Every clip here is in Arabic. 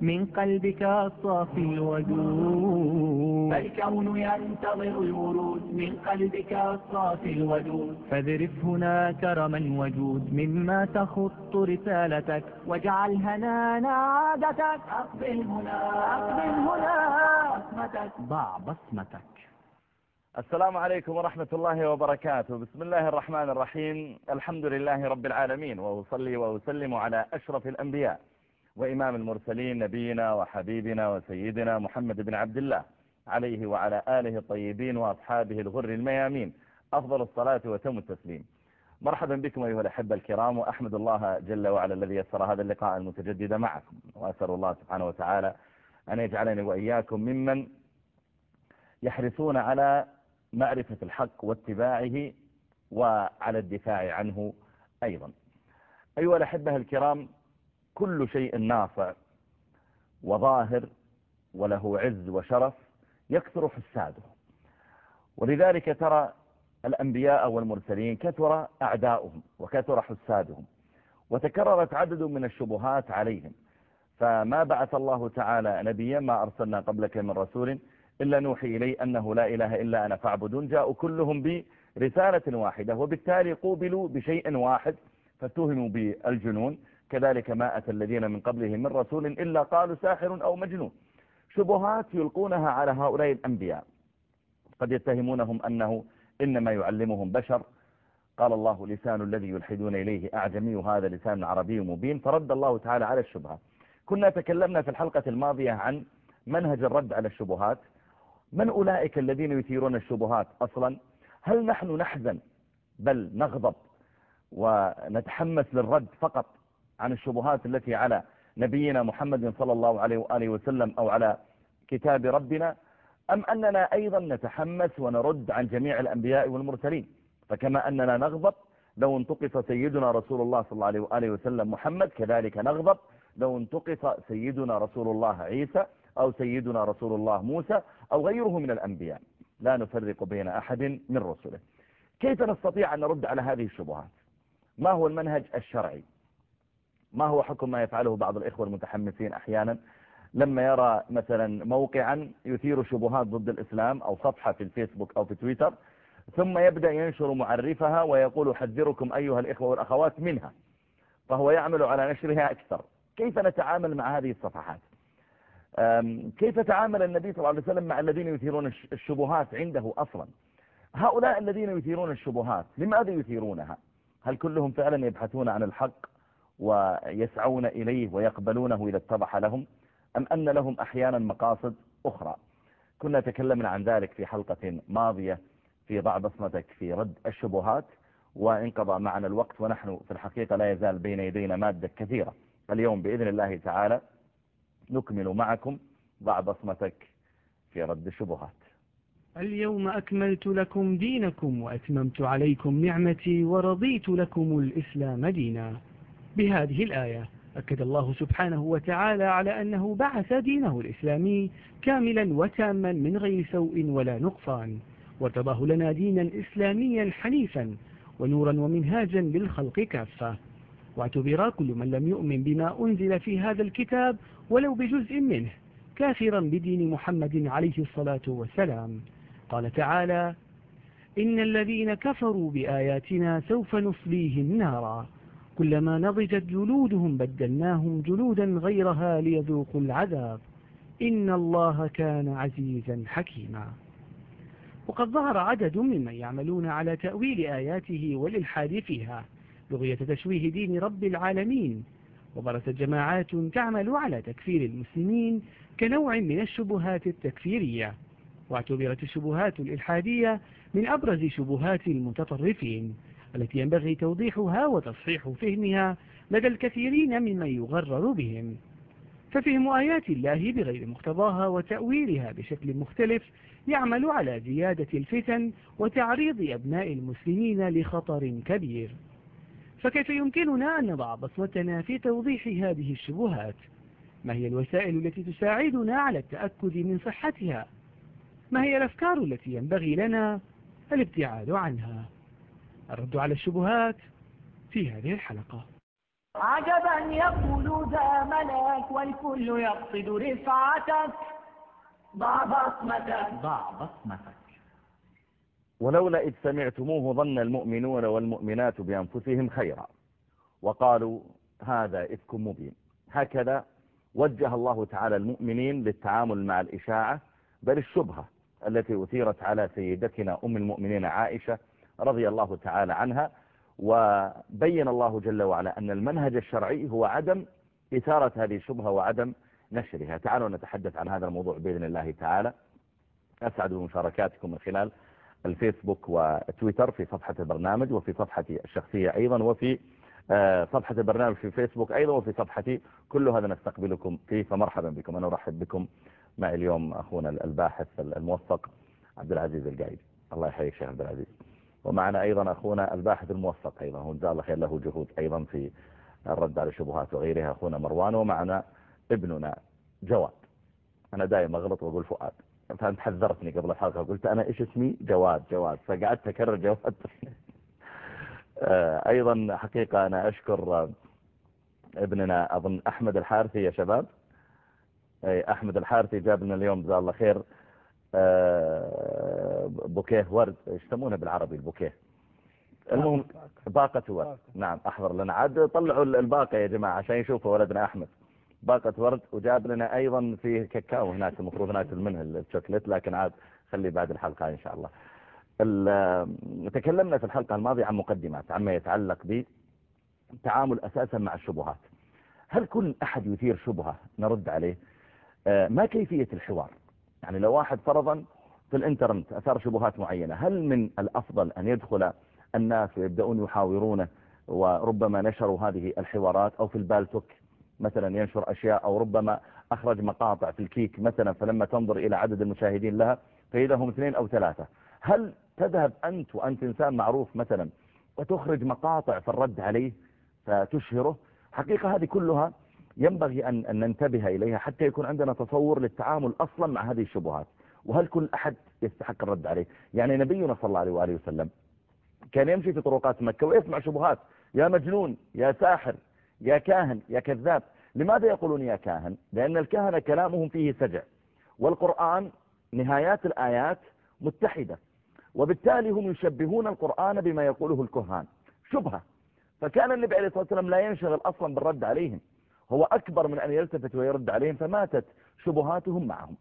من قلبك الصافي الودود. فالكون ينتظر الورود. من قلبك الصافي الودود. فاذرف هنا كرما وجود. مما تخط رسالتك. واجعل هنانا عادتك. أقبل هنا. أقبل هنا. بصمتك ضع بصمتك. السلام عليكم ورحمة الله وبركاته. بسم الله الرحمن الرحيم. الحمد لله رب العالمين. وأصلي وأسلم على أشرف الأنبياء. وإمام المرسلين نبينا وحبيبنا وسيدنا محمد بن عبد الله عليه وعلى آله الطيبين وأصحابه الغر الميامين. أفضل الصلاة وتم التسليم. مرحبا بكم أيها الأحبة الكرام وأحمد الله جل وعلا الذي يسر هذا اللقاء المتجدد معكم. وأسأل الله سبحانه وتعالى أن يجعلني وإياكم ممن يحرصون على معرفة الحق واتباعه وعلى الدفاع عنه أيضا. أيها الأحبة الكرام كل شيء نافع وظاهر وله عز وشرف يكثر حساده ولذلك ترى الأنبياء والمرسلين كثر أعداؤهم وكثر حسادهم وتكررت عدد من الشبهات عليهم. فما بعث الله تعالى نبيا ما أرسلنا قبلك من رسول إلا نوحي إلي أنه لا إله إلا أنا فاعبدون جاءوا كلهم برسالة واحدة وبالتالي قوبلوا بشيء واحد فاتهموا بالجنون. كذلك ما أتى الذين من قبلهم من رسول إلا قالوا ساحر أو مجنون. شبهات يلقونها على هؤلاء الأنبياء. قد يتهمونهم أنه إنما يعلمهم بشر. قال الله لسان الذي يلحدون إليه أعجمي هذا لسان عربي مبين. فرد الله تعالى على الشبهة. كنا تكلمنا في الحلقة الماضية عن منهج الرد على الشبهات. من أولئك الذين يثيرون الشبهات أصلا؟ هل نحن نحزن؟ بل نغضب ونتحمس للرد فقط. عن الشبهات التي على نبينا محمد صلى الله عليه وآله وسلم أو على كتاب ربنا أم أننا أيضا نتحمس ونرد عن جميع الأنبياء والمرسلين؟ فكما أننا نغضب لو انتقص سيدنا رسول الله صلى الله عليه وآله وسلم محمد كذلك نغضب لو انتقص سيدنا رسول الله عيسى أو سيدنا رسول الله موسى أو غيره من الأنبياء. لا نفرق بين أحد من رسله. كيف نستطيع أن نرد على هذه الشبهات؟ ما هو المنهج الشرعي؟ ما هو حكم ما يفعله بعض الإخوة المتحمسين أحيانا؟ لما يرى مثلا موقعا يثير شبهات ضد الإسلام أو صفحة في الفيسبوك أو في تويتر ثم يبدأ ينشر معرفها ويقول حذركم أيها الإخوة والأخوات منها فهو يعمل على نشرها أكثر. كيف نتعامل مع هذه الصفحات؟ كيف تعامل النبي صلى الله عليه وسلم مع الذين يثيرون الشبهات عنده أصلا؟ هؤلاء الذين يثيرون الشبهات لماذا يثيرونها؟ هل كلهم فعلا يبحثون عن الحق؟ ويسعون إليه ويقبلونه إذا اتضح لهم أم أن لهم أحيانا مقاصد أخرى؟ كنا تكلمنا عن ذلك في حلقة ماضية في ضع بصمتك في رد الشبهات وانقضى معنا الوقت ونحن في الحقيقة لا يزال بين يدينا مادة كثيرة. اليوم بإذن الله تعالى نكمل معكم ضع بصمتك في رد الشبهات. اليوم أكملت لكم دينكم وأتممت عليكم نعمتي ورضيت لكم الإسلام دينا. بهذه الآية. أكد الله سبحانه وتعالى على أنه بعث دينه الإسلامي كاملا وتاما من غير سوء ولا نقصان. وارتضاه لنا دينا إسلاميا حنيفا ونورا ومنهاجا للخلق كافة. واعتبر كل من لم يؤمن بما أنزل في هذا الكتاب ولو بجزء منه كافرا بدين محمد عليه الصلاة والسلام. قال تعالى إن الذين كفروا بآياتنا سوف نصليهم نارا. كلما نضجت جلودهم بدلناهم جلودا غيرها ليذوقوا العذاب. إن الله كان عزيزا حكيما. وقد ظهر عدد ممن يعملون على تأويل آياته والإلحاد فيها. بغية تشويه دين رب العالمين. وبرزت جماعات تعمل على تكفير المسلمين كنوع من الشبهات التكفيرية. واعتبرت الشبهات الإلحادية من أبرز شبهات المتطرفين. التي ينبغي توضيحها وتصحيح فهمها لدى الكثيرين ممن يغرر بهم. ففهم آيات الله بغير مقتضاها وتأويلها بشكل مختلف يعمل على زيادة الفتن وتعريض أبناء المسلمين لخطر كبير. فكيف يمكننا أن نضع بصمتنا في توضيح هذه الشبهات؟ ما هي الوسائل التي تساعدنا على التأكد من صحتها؟ ما هي الأفكار التي ينبغي لنا الابتعاد عنها؟ الرد على الشبهات في هذه الحلقة. عجبا يقول ذا ملك والكل يقصد رفعتك. ضع بصمتك ضع بصمتك ولولا إذ سمعتموه ظن المؤمنون والمؤمنات بأنفسهم خيرا. وقالوا هذا إفك مبين. هكذا وجه الله تعالى المؤمنين للتعامل مع الإشاعة بل الشبهة التي أثيرت على سيدتنا أم المؤمنين عائشة رضي الله تعالى عنها وبين الله جل وعلا أن المنهج الشرعي هو عدم إثارة هذه الشبهة وعدم نشرها. تعالوا نتحدث عن هذا الموضوع بإذن الله تعالى. أسعد بمشاركاتكم من خلال الفيسبوك وتويتر في صفحة البرنامج وفي صفحتي الشخصية أيضا وفي آه، صفحة البرنامج في فيسبوك أيضا وفي صفحتي كل هذا نستقبلكم فيه. فمرحبا بكم. أنا أرحب بكم. معي اليوم أخونا الباحث الموفق عبد العزيز القايد الله يحييك شيخ عبد العزيز. ومعنا أيضا أخونا الباحث الموفق أيضا هو جزاه الله خير له جهود أيضا في الرد على الشبهات وغيرها. أخونا مروان ومعنا ابننا جواد. أنا دائما أغلط وأقول فؤاد. فأنت حذرتني قبل الحلقة قلت أنا إيش اسمي؟ جواد جواد. فقعدت أكرر جواد. أيضا حقيقة أنا أشكر ابننا أظن أحمد الحارثي يا شباب. أحمد الحارثي جاب لنا اليوم جزاه الله خير. بوكيه ورد يسمونه بالعربي البوكيه. المهم باقة. ورد. نعم أحضر لنا. عاد طلعوا الباقة يا جماعة عشان يشوفوا ولدنا أحمد. باقة ورد وجاب لنا أيضا في كاكاو هناك المفروض ناكل منه الشوكليت لكن عاد خلي بعد الحلقة إن شاء الله. تكلمنا في الحلقة الماضية عن مقدمات عما يتعلق بالتعامل أساسا مع الشبهات. هل كل أحد يثير شبهة نرد عليه؟ آه، ما كيفية الحوار؟ يعني لو واحد فرضا في الإنترنت أثار شبهات معينة هل من الأفضل أن يدخل الناس ويبدأون يحاورونه وربما نشروا هذه الحوارات أو في البالتوك مثلا ينشر أشياء أو ربما أخرج مقاطع في الكيك مثلا فلما تنظر إلى عدد المشاهدين لها فإذا هم اثنين أو ثلاثة. هل تذهب أنت وأنت إنسان معروف مثلا وتخرج مقاطع في الرد عليه فتشهره؟ حقيقة هذه كلها ينبغي أن, أن ننتبه إليها حتى يكون عندنا تصور للتعامل أصلا مع هذه الشبهات. وهل كل أحد يستحق الرد عليه؟ يعني نبينا صلى الله عليه وآله وسلم كان يمشي في طرقات مكة ويسمع شبهات. يا مجنون يا ساحر يا كاهن يا كذاب. لماذا يقولون يا كاهن؟ لأن الكهنة كلامهم فيه سجع. والقرآن نهايات الآيات متحدة. وبالتالي هم يشبهون القرآن بما يقوله الكهان. شبهة. فكان النبي عليه الصلاة والسلام لا ينشغل أصلا بالرد عليهم. هو أكبر من أن يلتفت ويرد عليهم فماتت شبهاتهم معهم.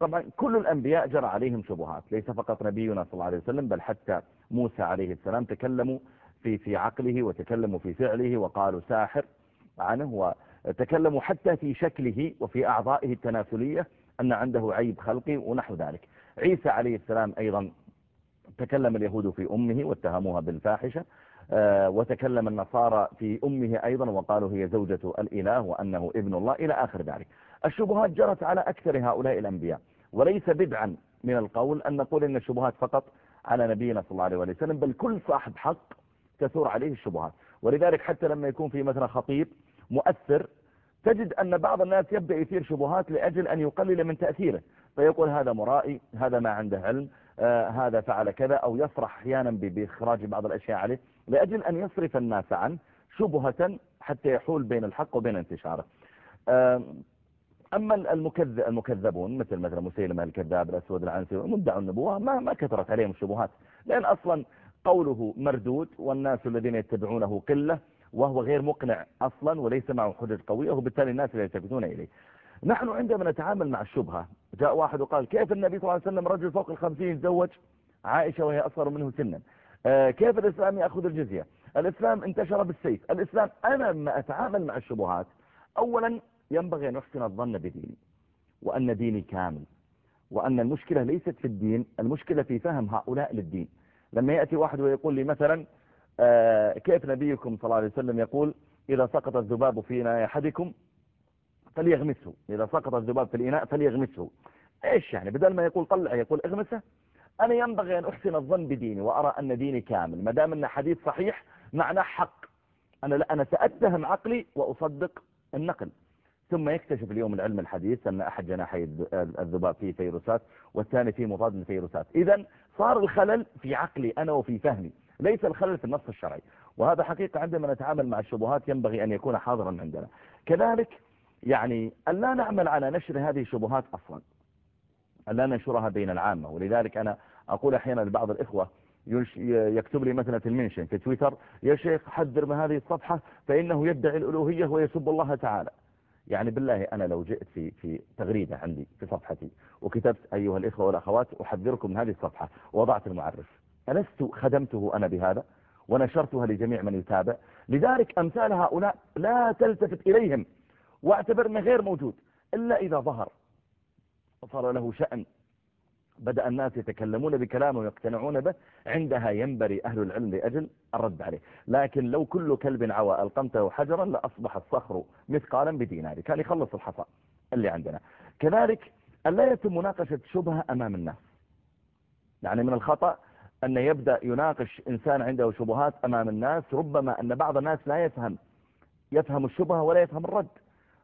طبعا كل الأنبياء جرى عليهم شبهات ليس فقط نبينا صلى الله عليه وسلم بل حتى موسى عليه السلام. تكلموا في في عقله وتكلموا في فعله وقالوا ساحر عنه وتكلموا حتى في شكله وفي أعضائه التناسلية أن عنده عيب خلقي ونحو ذلك. عيسى عليه السلام أيضا تكلم اليهود في أمه واتهموها بالفاحشة وتكلم النصارى في أمه أيضا وقالوا هي زوجة الإله وأنه ابن الله إلى آخر ذلك. الشبهات جرت على أكثر هؤلاء الأنبياء وليس بدعا من القول أن نقول أن الشبهات فقط على نبينا صلى الله عليه وسلم بل كل صاحب حق تثور عليه الشبهات. ولذلك حتى لما يكون في مثلا خطيب مؤثر تجد أن بعض الناس يبدأ يثير شبهات لأجل أن يقلل من تأثيره. فيقول هذا مرائي هذا ما عنده علم آه هذا فعل كذا أو يصرح أحيانا بإخراج بعض الأشياء عليه. لأجل أن يصرف الناس عنه شبهة حتى يحول بين الحق وبين انتشاره. أما المكذب المكذبون مثل مثلا مسيلمة الكذاب الأسود العنسي مدعوا النبوة ما ما كثرت عليهم الشبهات. لأن أصلا قوله مردود والناس الذين يتبعونه قلة وهو غير مقنع أصلا وليس معه حجج قوية وبالتالي الناس لا يلتفتون إليه. نحن عندما نتعامل مع الشبهة جاء واحد وقال كيف النبي صلى الله عليه وسلم رجل فوق الخمسين يتزوج عائشة وهي أصغر منه سنا. كيف الإسلام يأخذ الجزية؟ الإسلام انتشر بالسيف. الإسلام أنا لما أتعامل مع الشبهات أولا ينبغي أن أحسن الظن بديني وأن ديني كامل وأن المشكلة ليست في الدين المشكلة في فهم هؤلاء للدين. لما يأتي واحد ويقول لي مثلا آه، كيف نبيكم صلى الله عليه وسلم يقول إذا سقط الذباب في ناي أحدكم فليغمسه إذا سقط الذباب في الإناء فليغمسه. إيش يعني؟ بدل ما يقول طلع يقول اغمسه؟ أنا ينبغي أن أحسن الظن بديني وأرى أن ديني كامل. ما دام أن حديث صحيح معناه حق. أنا لا أنا سأتهم عقلي وأصدق النقل. ثم يكتشف اليوم العلم الحديث أن أحد جناحي الذباب فيه فيروسات والثاني فيه مضاد للفيروسات إذا صار الخلل في عقلي أنا وفي فهمي ليس الخلل في النص الشرعي. وهذا حقيقة عندما نتعامل مع الشبهات ينبغي أن يكون حاضرا عندنا. كذلك يعني أن لا نعمل على نشر هذه الشبهات أصلا أن لا ننشرها بين العامة. ولذلك أنا أقول أحيانا لبعض الإخوة يكتب لي مثلا في المنشن في تويتر يا شيخ حذر من هذه الصفحة فإنه يدعي الألوهية ويسب الله تعالى. يعني بالله أنا لو جئت في في تغريدة عندي في صفحتي وكتبت أيها الإخوة والأخوات أحذركم من هذه الصفحة ووضعت المعرف. ألست خدمته أنا بهذا؟ ونشرتها لجميع من يتابع؟ لذلك أمثال هؤلاء لا تلتفت إليهم واعتبر أنه غير موجود إلا إذا ظهر وصار له شأن. بدأ الناس يتكلمون بكلامه ويقتنعون به عندها ينبري أهل العلم لأجل الرد عليه. لكن لو كل كلب عوى ألقمته حجرا لأصبح الصخر مثقالا بدينار. كان يخلص الحصى اللي عندنا. كذلك ألا يتم مناقشة شبهة أمام الناس. يعني من الخطأ أن يبدأ يناقش إنسان عنده شبهات أمام الناس ربما أن بعض الناس لا يفهم يفهم الشبهة ولا يفهم الرد.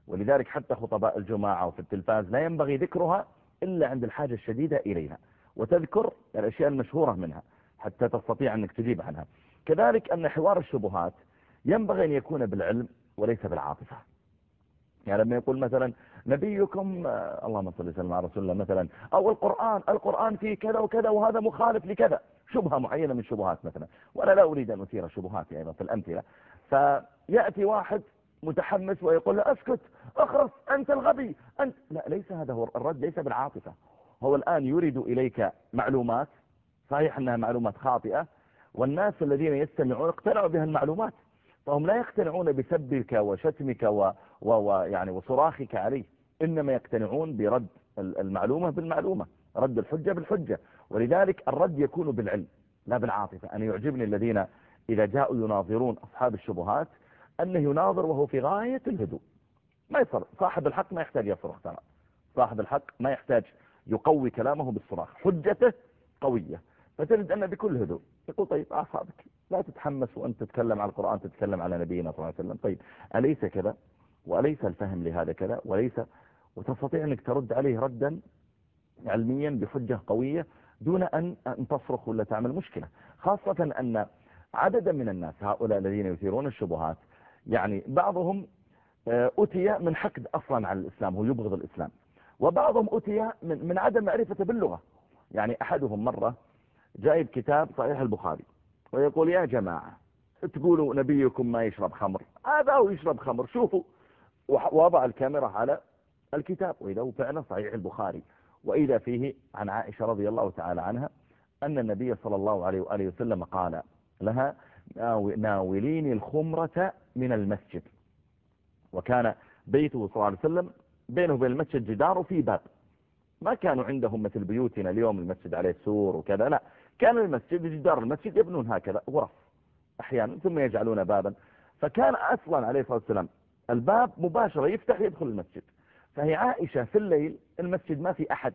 ولذلك حتى خطباء الجماعة وفي التلفاز لا ينبغي ذكرها إلا عند الحاجة الشديدة إليها وتذكر الأشياء المشهورة منها حتى تستطيع أنك تجيب عنها. كذلك أن حوار الشبهات ينبغي أن يكون بالعلم وليس بالعاطفة. يعني لما يقول مثلا نبيكم آه، اللهم صل وسلم على رسول الله مثلا أو القرآن القرآن فيه كذا وكذا وهذا مخالف لكذا شبهة معينة من شبهات مثلا. وأنا لا أريد أن أثير شبهات أيضا في الأمثلة. فيأتي واحد متحمس ويقول له أسكت أخرس أنت الغبي انت. لا ليس هذا هو الرد ليس بالعاطفة. هو الآن يريد إليك معلومات صحيح أنها معلومات خاطئة والناس الذين يستمعون اقتنعوا بها المعلومات فهم لا يقتنعون بسبك وشتمك و... و... و... يعني وصراخك عليه إنما يقتنعون برد المعلومة بالمعلومة رد الحجة بالحجة. ولذلك الرد يكون بالعلم لا بالعاطفة. أنا يعجبني الذين إذا جاءوا يناظرون أصحاب الشبهات أنه يناظر وهو في غاية الهدوء. ما يصر صاحب الحق ما يحتاج يصرخ ترى. صاحب الحق ما يحتاج يقوي كلامه بالصراخ. حجته قوية. فتجد أنه بكل هدوء. يقول طيب أعصابك لا تتحمس وأنت تتكلم على القرآن تتكلم على نبينا صلى الله عليه وسلم. طيب أليس كذا؟ وأليس الفهم لهذا كذا؟ وليس وتستطيع أنك ترد عليه ردا علميا بحجة قوية دون أن تصرخ ولا تعمل مشكلة. خاصة أن عددا من الناس هؤلاء الذين يثيرون الشبهات يعني بعضهم آه، أتي من حقد أصلا على الإسلام هو يبغض الإسلام. وبعضهم أتي من, من عدم معرفة باللغة. يعني أحدهم مرة جايب كتاب صحيح البخاري ويقول يا جماعة تقولوا نبيكم ما يشرب خمر. هذا هو يشرب خمر. شوفوا ووضع الكاميرا على الكتاب. وإذا هو فعلا صحيح البخاري. وإذا فيه عن عائشة رضي الله تعالى عنها أن النبي صلى الله عليه وآله وسلم قال لها ناوليني الخمرة من المسجد. وكان بيته صلى الله عليه وسلم بينه وبين المسجد جدار وفي باب. ما كانوا عندهم مثل بيوتنا اليوم المسجد عليه سور وكذا لا. كان المسجد جدار المسجد يبنون هكذا غرف أحيانا ثم يجعلون بابا. فكان أصلا عليه الصلاة والسلام الباب مباشرة يفتح يدخل المسجد. فهي عائشة في الليل المسجد ما في أحد.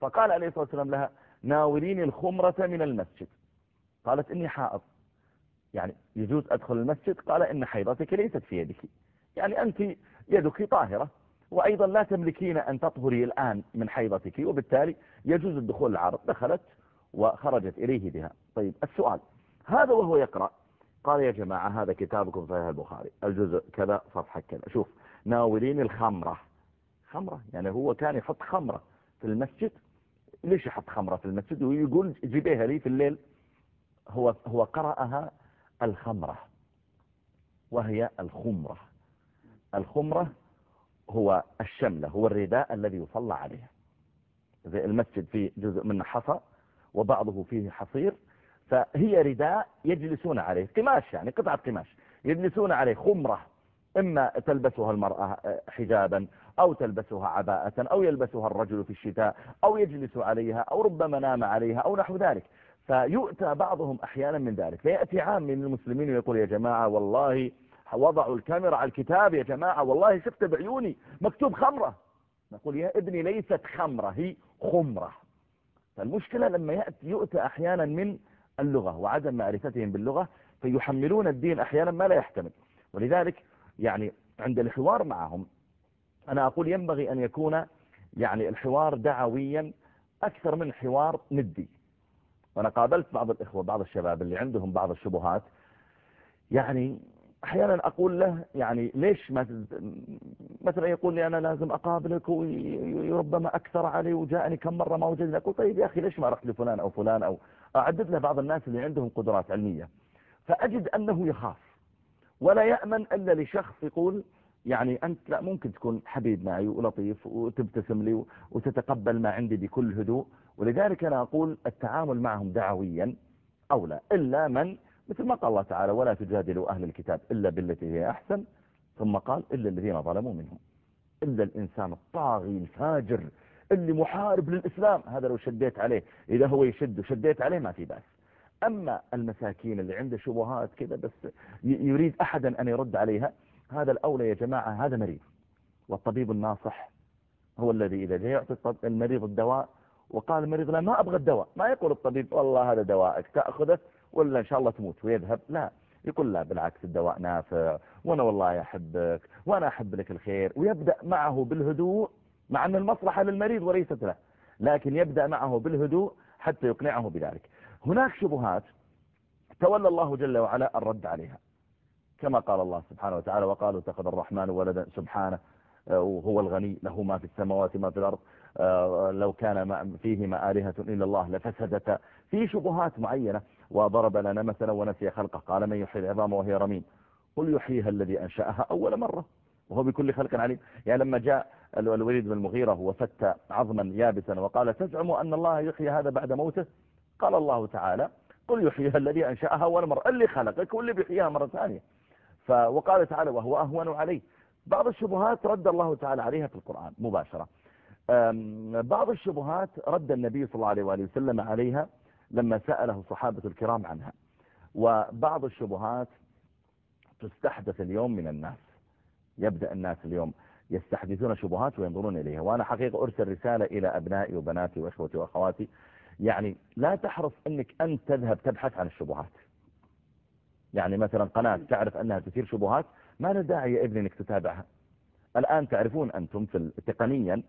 فقال عليه الصلاة والسلام لها ناوليني الخمرة من المسجد. قالت إني حائض. يعني يجوز أدخل المسجد؟ قال إن حيضتك ليست في يدك. يعني أنت يدك طاهرة وأيضا لا تملكين أن تطهري الآن من حيضتك وبالتالي يجوز الدخول العرض. دخلت وخرجت إليه بها. طيب السؤال هذا وهو يقرأ. قال يا جماعة هذا كتابكم صحيح البخاري. الجزء كذا صفحة كذا. شوف ناولين الخمرة. خمرة؟ يعني هو كان يحط خمرة في المسجد. ليش يحط خمرة في المسجد؟ ويقول جيبيها لي في الليل. هو هو قرأها الخمرة وهي الخمرة. الخمرة هو الشملة هو الرداء الذي يصلى عليه زي المسجد فيه جزء منه حصى وبعضه فيه حصير فهي رداء يجلسون عليه. قماش يعني قطعة قماش. يجلسون عليه خمرة إما تلبسها المرأة حجابا أو تلبسها عباءة أو يلبسها الرجل في الشتاء أو يجلس عليها أو ربما نام عليها أو نحو ذلك. فيؤتى بعضهم أحيانا من ذلك. فيأتي عام من المسلمين ويقول يا جماعة والله وضعوا الكاميرا على الكتاب يا جماعة والله شفت بعيوني مكتوب خمرة. نقول يا ابني ليست خمرة هي خمرة. فالمشكلة لما يأتي يؤتى أحيانا من اللغة وعدم معرفتهم باللغة فيحملون الدين أحيانا ما لا يحتمل. ولذلك يعني عند الحوار معهم أنا أقول ينبغي أن يكون يعني الحوار دعويا أكثر من حوار ندي. وأنا قابلت بعض الإخوة بعض الشباب اللي عندهم بعض الشبهات. يعني أحيانا أقول له يعني ليش ما مثلا يقول لي أنا لازم أقابلك وربما أكثر علي وجاءني كم مرة ما وجدني. أقول طيب يا أخي ليش ما رحت لفلان أو فلان؟ أو أعدد له بعض الناس اللي عندهم قدرات علمية. فأجد أنه يخاف. ولا يأمن إلا لشخص يقول يعني أنت لا ممكن تكون حبيب معي ولطيف وتبتسم لي وتتقبل ما عندي بكل هدوء. ولذلك أنا أقول التعامل معهم دعويا اولى إلا من مثل ما قال الله تعالى ولا تجادلوا أهل الكتاب إلا بالتي هي أحسن. ثم قال إلا الذين ظلموا منهم. إلا الإنسان الطاغي الفاجر اللي محارب للإسلام. هذا لو شديت عليه إذا هو يشد وشديت عليه ما في بأس. أما المساكين اللي عنده شبهات كذا بس يريد أحدا أن يرد عليها هذا الأولى يا جماعة هذا مريض. والطبيب الناصح هو الذي إذا جاء يعطي المريض الدواء وقال المريض لا ما أبغى الدواء. ما يقول الطبيب والله هذا دوائك تأخذه ولا إن شاء الله تموت ويذهب؟ لا. يقول لا بالعكس الدواء نافع وأنا والله أحبك وأنا أحب لك الخير. ويبدأ معه بالهدوء مع أن المصلحة للمريض وليست له لكن يبدأ معه بالهدوء حتى يقنعه بذلك. هناك شبهات تولى الله جل وعلا الرد عليها. كما قال الله سبحانه وتعالى وقالوا اتخذ الرحمن ولدا سبحانه وهو الغني له ما في السماوات ما في الأرض لو كان فيهما آلهة إلا الله لفسدتا في شبهات معينة وضرب لنا مثلا ونسي خلقه. قال من يحيي العظام وهي رميم. قل يحييها الذي أنشأها أول مرة وهو بكل خلق عليم. يعني لما جاء الوليد بن المغيرة وفتى عظما يابسا وقال تزعم أن الله يحيي هذا بعد موته؟ قال الله تعالى قل يحييها الذي أنشأها أول مرة اللي خلقك واللي بيحييها مرة ثانية. وقال تعالى وهو أهون عليه. بعض الشبهات رد الله تعالى عليها في القرآن مباشرة. بعض الشبهات رد النبي صلى الله عليه وآله وسلم عليها لما سأله الصحابة الكرام عنها. وبعض الشبهات تستحدث اليوم من الناس. يبدأ الناس اليوم يستحدثون شبهات وينظرون إليها. وأنا حقيقة أرسل رسالة إلى أبنائي وبناتي وإخوتي وأخواتي. يعني لا تحرص أنك أنت تذهب تبحث عن الشبهات. يعني مثلا قناة تعرف أنها تثير شبهات ما له داعي يا ابني أنك تتابعها. الآن تعرفون أنتم في تقنيا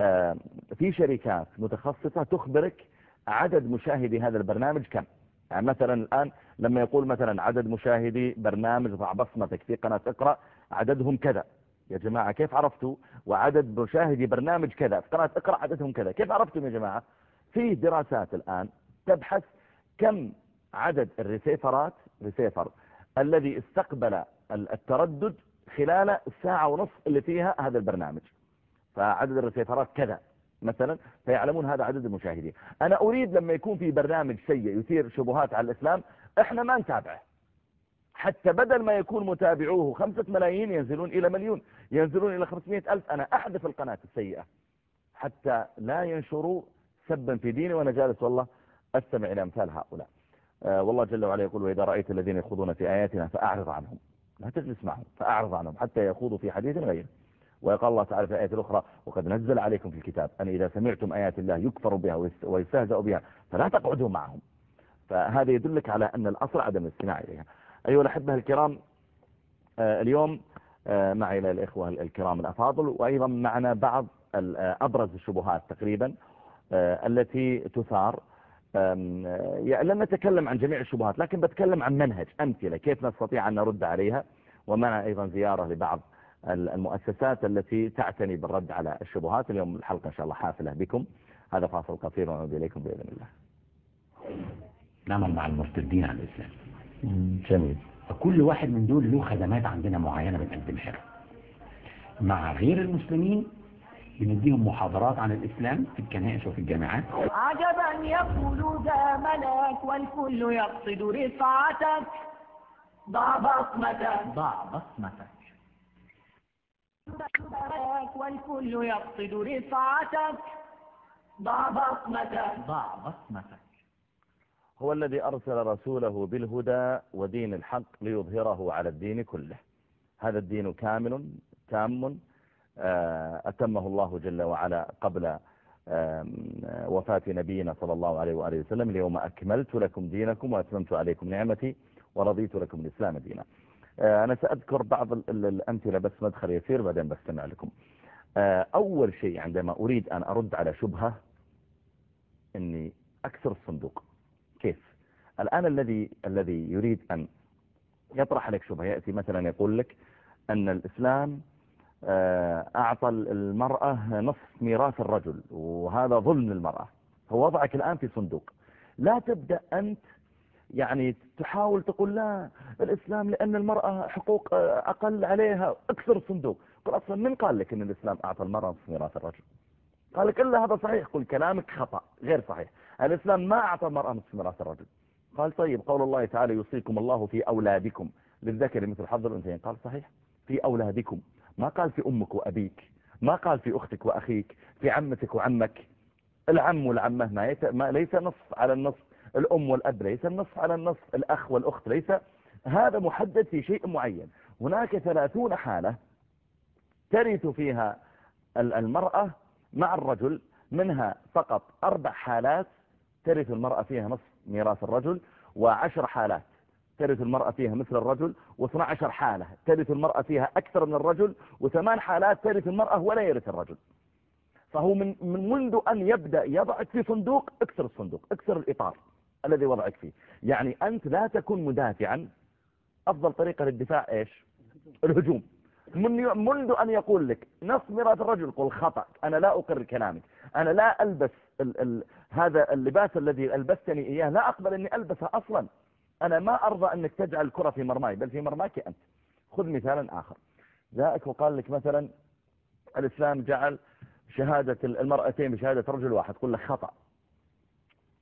آه، في شركات متخصصة تخبرك عدد مشاهدي هذا البرنامج كم؟ يعني مثلا الآن لما يقول مثلا عدد مشاهدي برنامج ضع بصمتك في قناة اقرأ عددهم كذا. يا جماعة كيف عرفتوا؟ وعدد مشاهدي برنامج كذا في قناة اقرأ عددهم كذا. كيف عرفتم يا جماعة؟ في دراسات الآن تبحث كم عدد الريسيفرات ريسيفر الذي استقبل التردد خلال الساعة ونصف اللي فيها هذا البرنامج. فعدد الريسيفرات كذا مثلا فيعلمون هذا عدد المشاهدين. أنا أريد لما يكون في برنامج سيء يثير شبهات على الإسلام إحنا ما نتابعه. حتى بدل ما يكون متابعوه خمسة ملايين ينزلون إلى مليون ينزلون إلى خمسمائة ألف. أنا أحذف القناة السيئة. حتى لا ينشروا سبا في ديني وأنا جالس والله أستمع إلى أمثال هؤلاء. والله جل وعلا يقول وإذا رأيت الذين يخوضون في آياتنا فأعرض عنهم. لا تجلس معهم فأعرض عنهم حتى يخوضوا في حديث غيره. ويقال الله تعالى في الآية الأخرى وقد نزل عليكم في الكتاب أن إذا سمعتم آيات الله يكفر بها ويستهزأ بها فلا تقعدوا معهم. فهذا يدلك على أن الأصل عدم الاستماع إليها. أيها الأحبة الكرام آه، اليوم آه، معي الإخوة الكرام الأفاضل وأيضا معنا بعض آه، أبرز الشبهات تقريبا التي تثار لن نتكلم عن جميع الشبهات لكن بتكلم عن منهج أمثلة كيف نستطيع أن نرد عليها ومعنا أيضا زيارة لبعض المؤسسات التي تعتني بالرد على الشبهات. اليوم الحلقة إن شاء الله حافلة بكم. هذا فاصل قصير ونعود إليكم بإذن الله. نعمل مع المرتدين على الإسلام. جميل. فكل واحد من دول له خدمات عندنا معينة بنقدمها له. مع غير المسلمين بنديهم محاضرات عن الإسلام في الكنائس وفي الجامعات. عجبا يقول ذا ملك والكل يقصد رفعتك. ضع بصمتك. ضع بصمتك. والكل يقصد رفعتك. ضع بصمتك. ضع بصمتك. هو الذي أرسل رسوله بالهدى ودين الحق ليظهره على الدين كله. هذا الدين كامل تام أتمه الله جل وعلا قبل وفاة نبينا صلى الله عليه وآله وسلم. اليوم أكملت لكم دينكم وأتممت عليكم نعمتي ورضيت لكم الإسلام دينا. آه، أنا سأذكر بعض الأمثلة بس مدخل يسير بعدين بستمع لكم. آه، أول شيء عندما أريد أن أرد على شبهة أني أكسر الصندوق. كيف؟ الآن الذي الذي يريد أن يطرح لك شبهة يأتي مثلا يقول لك أن الإسلام آه، أعطى المرأة نصف ميراث الرجل وهذا ظلم للمرأة. فوضعك الآن في صندوق. لا تبدأ أنت يعني تحاول تقول لا الإسلام لأن المرأة حقوق أقل عليها. اكسر الصندوق. قل أصلا من قال لك أن الإسلام أعطى المرأة نصف ميراث الرجل؟ قال لك إلا هذا صحيح. قل كلامك خطأ غير صحيح. الإسلام ما أعطى المرأة نصف ميراث الرجل. قال طيب قول الله تعالى يوصيكم الله في أولادكم. للذكر مثل حظ الأنثيين. قال صحيح في أولادكم. ما قال في أمك وأبيك ما قال في أختك وأخيك في عمتك وعمك. العم والعمة ما, يت... ما ليس نصف على النصف الأم والأب ليس النصف على النصف الأخ والأخت ليس. هذا محدد في شيء معين. هناك ثلاثون حالة ترث فيها المرأة مع الرجل منها فقط أربع حالات ترث المرأة فيها نصف ميراث الرجل وعشر حالات ترث المرأة فيها مثل الرجل و12 حالة ترث المرأة فيها أكثر من الرجل وثمان حالات ترث المرأة ولا يرث الرجل. فهو من, من منذ أن يبدأ يضعك في صندوق اكسر الصندوق اكسر الإطار الذي وضعك فيه. يعني أنت لا تكون مدافعا. أفضل طريقة للدفاع إيش؟ الهجوم. من منذ أن يقول لك نص ميراث الرجل قل خطأ أنا لا أقر كلامك. أنا لا ألبس ال ال هذا اللباس الذي ألبستني إياه لا أقبل أني ألبسه أصلا. أنا ما أرضى أنك تجعل الكرة في مرماي بل في مرماك أنت. خذ مثالا آخر. جاءك وقال لك مثلا الإسلام جعل شهادة المرأتين بشهادة رجل واحد. قل لك خطأ.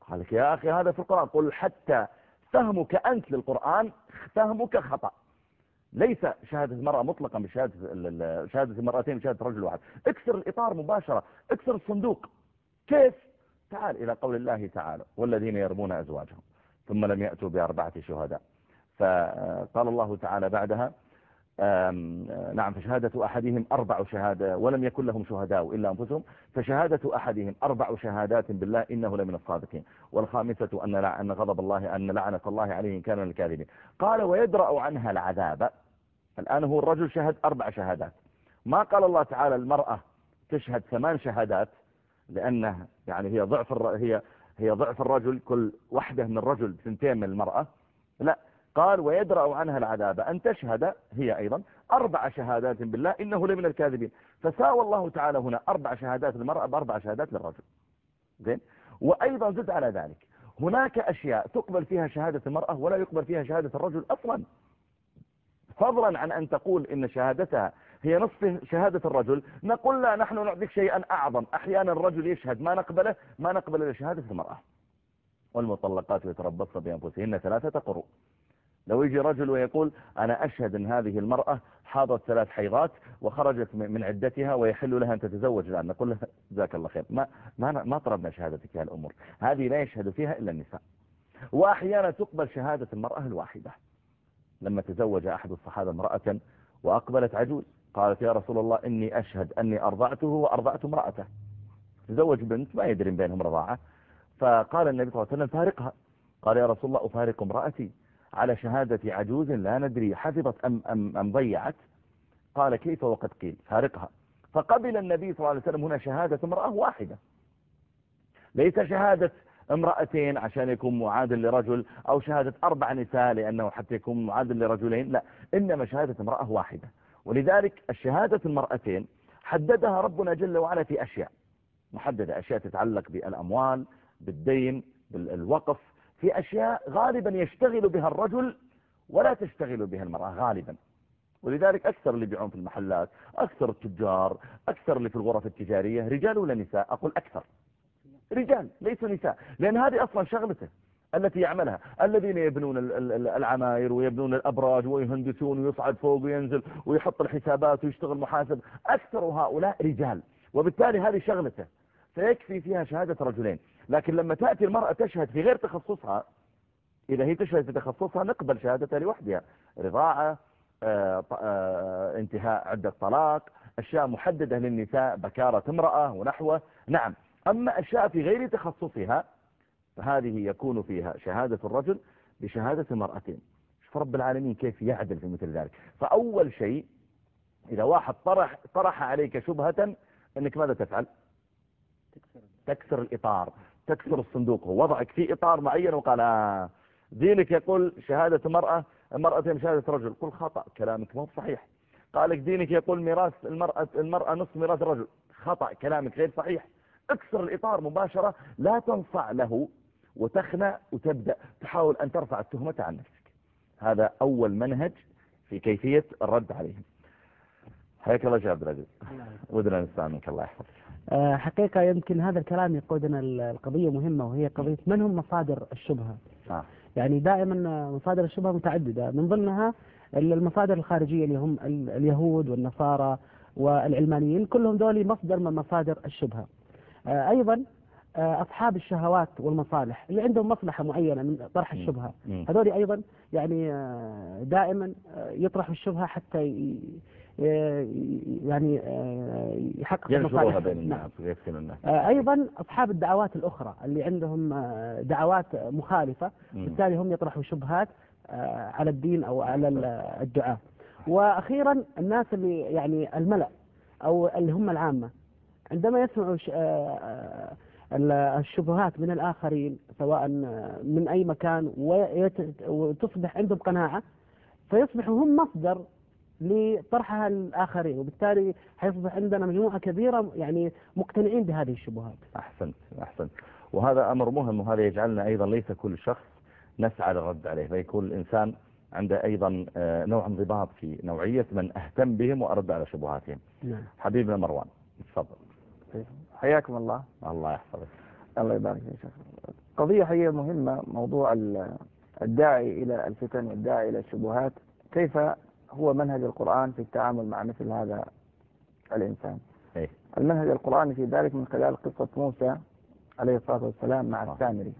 قال لك يا أخي هذا في القرآن. قل حتى فهمك أنت للقرآن فهمك خطأ. ليس شهادة المرأة مطلقا بشهادة شهادة المرأتين بشهادة رجل واحد. اكسر الإطار مباشرة. اكسر الصندوق. كيف؟ تعال إلى قول الله تعالى والذين يرمون أزواجهم. ثم لم يأتوا بأربعة شهداء. فقال الله تعالى بعدها نعم فشهادة أحدهم أربع شهادة ولم يكن لهم شهداء إلا أنفسهم. فشهادة أحدهم أربع شهادات بالله إنه لمن الصادقين. والخامسة أن أن غضب الله أن لعنة الله عليه كان من الكاذبين. قال ويدرأ عنها العذاب. الآن هو الرجل شهد أربع شهادات. ما قال الله تعالى المرأة تشهد ثمان شهادات؟ لأنه يعني هي ضعف هي هي ضعف الرجل كل واحدة من الرجل سنتين من المرأة. لا قال ويدرأ عنها العذاب. أن تشهد هي أيضا أربع شهادات بالله إنه لمن الكاذبين. فساوى الله تعالى هنا أربع شهادات للمرأة بأربع شهادات للرجل. زين؟ وأيضا زد على ذلك. هناك أشياء تقبل فيها شهادة المرأة ولا يقبل فيها شهادة الرجل أصلا. فضلا عن أن تقول إن شهادتها هي نصف شهادة الرجل. نقول لا نحن نعطيك شيئا أعظم. أحيانا الرجل يشهد ما نقبله ما نقبل شهادة المرأة. والمطلقات يتربصن بأنفسهن ثلاثة قروء. لو يجي رجل ويقول أنا أشهد أن هذه المرأة حاضت ثلاث حيضات وخرجت من عدتها ويحل لها أن تتزوج. الآن نقول لها جزاك الله خير. ما, ما, ما طلبنا شهادتك هذه الأمور. هذه لا يشهد فيها إلا النساء. وأحيانا تقبل شهادة المرأة الواحدة. لما تزوج أحد الصحابة امرأة وأقبلت عجوز. قالت يا رسول الله إني أشهد أني أرضعته وأرضعت امرأته. تزوج بنت ما يدري بينهم رضاعة. فقال النبي صلى الله عليه وسلم فارقها. قال يا رسول الله أفارق امرأتي. على شهادة عجوز لا ندري حفظت أم, أم, أم ضيعت. قال كيف وقد قيل؟ فارقها. فقبل النبي صلى الله عليه وسلم هنا شهادة امرأة واحدة. ليس شهادة امرأتين عشان يكون معادل لرجل أو شهادة أربع نساء لأنه حتى يكون معادل لرجلين. لا إنما شهادة امرأة واحدة. ولذلك الشهادة المرأتين حددها ربنا جل وعلا في أشياء. محددة أشياء تتعلق بالأموال بالدين بالوقف في أشياء غالبا يشتغل بها الرجل ولا تشتغل بها المرأة غالبا. ولذلك أكثر اللي بيعون في المحلات أكثر التجار أكثر اللي في الغرف التجارية رجال ولا نساء؟ أقول أكثر. رجال ليسوا نساء لأن هذه أصلا شغلته. التي يعملها. الذين يبنون العماير ويبنون الأبراج ويهندسون ويصعد فوق وينزل ويحط الحسابات ويشتغل محاسب. أكثر هؤلاء رجال. وبالتالي هذه شغلته فيكفي فيها شهادة رجلين. لكن لما تأتي المرأة تشهد في غير تخصصها إذا هي تشهد في تخصصها نقبل شهادتها لوحدها. رضاعة آه، ط- آه، انتهاء عدة طلاق أشياء محددة للنساء بكارة امرأة ونحوه. نعم. أما أشياء في غير تخصصها فهذه يكون فيها شهادة الرجل بشهادة المرأتين. شوف رب العالمين كيف يعدل في مثل ذلك. فأول شيء إذا واحد طرح, طرح عليك شبهة أنك ماذا تفعل؟ تكسر الإطار تكسر الصندوق. هو وضعك في إطار معين وقال آه دينك يقول شهادة مرأة المرأة شهادة رجل قل خطأ كلامك مو صحيح. قال لك دينك يقول ميراث المرأة, المرأة نصف ميراث الرجل. خطأ كلامك غير صحيح. اكسر الإطار مباشرة لا تنصع له وتخنع وتبدأ. تحاول أن ترفع التهمة عن نفسك. هذا أول منهج في كيفية الرد عليهم. حياك الله عبد العزيز. ودنا نستمع منك. الله يحفظك. آه، حقيقة يمكن هذا الكلام يقودنا ال- القضية مهمة وهي قضية من هم مصادر الشبهة؟ آه. يعني دائما مصادر الشبهة متعددة. من ضمنها ال- المصادر الخارجية اللي هم ال- اليهود والنصارى والعلمانيين كلهم دول مصدر من مصادر الشبهة. آه، أيضا أصحاب الشهوات والمصالح اللي عندهم مصلحة معينة من طرح. الشبهة. هذول أيضا يعني آه، دائما آه، يطرحوا الشبهة حتى يعني آه، يحقق مصالحهم. بين نعم. الناس ويفتن الناس آه، أيضا أصحاب الدعوات الأخرى اللي عندهم آه، دعوات مخالفة. بالتالي هم يطرحوا شبهات آه، على الدين أو على ال- الدعاء وأخيرا الناس اللي يعني الملأ أو اللي هم العامة عندما يسمعوا آه، آه، الشبهات من الآخرين سواء من أي مكان وتصبح عندهم قناعة فيصبحوا هم مصدر لطرحها الآخرين وبالتالي حيصبح عندنا مجموعة كبيرة يعني مقتنعين بهذه الشبهات. أحسنت أحسنت. وهذا أمر مهم وهذا يجعلنا أيضا ليس كل شخص نسعى للرد عليه فيكون الإنسان عنده أيضا آه، نوع انضباط في نوعية من أهتم بهم وأرد على شبهاتهم. نعم. حبيبنا مروان تفضل. حياكم الله. الله يحفظك. الله يبارك فيك. شيخ قضية حقيقة مهمة موضوع ال- الداعي إلى الفتن والداعي إلى الشبهات. كيف هو منهج القرآن في التعامل مع مثل هذا الإنسان؟ إيه. المنهج القرآني في ذلك من خلال قصة موسى عليه الصلاة والسلام مع آه. السامري.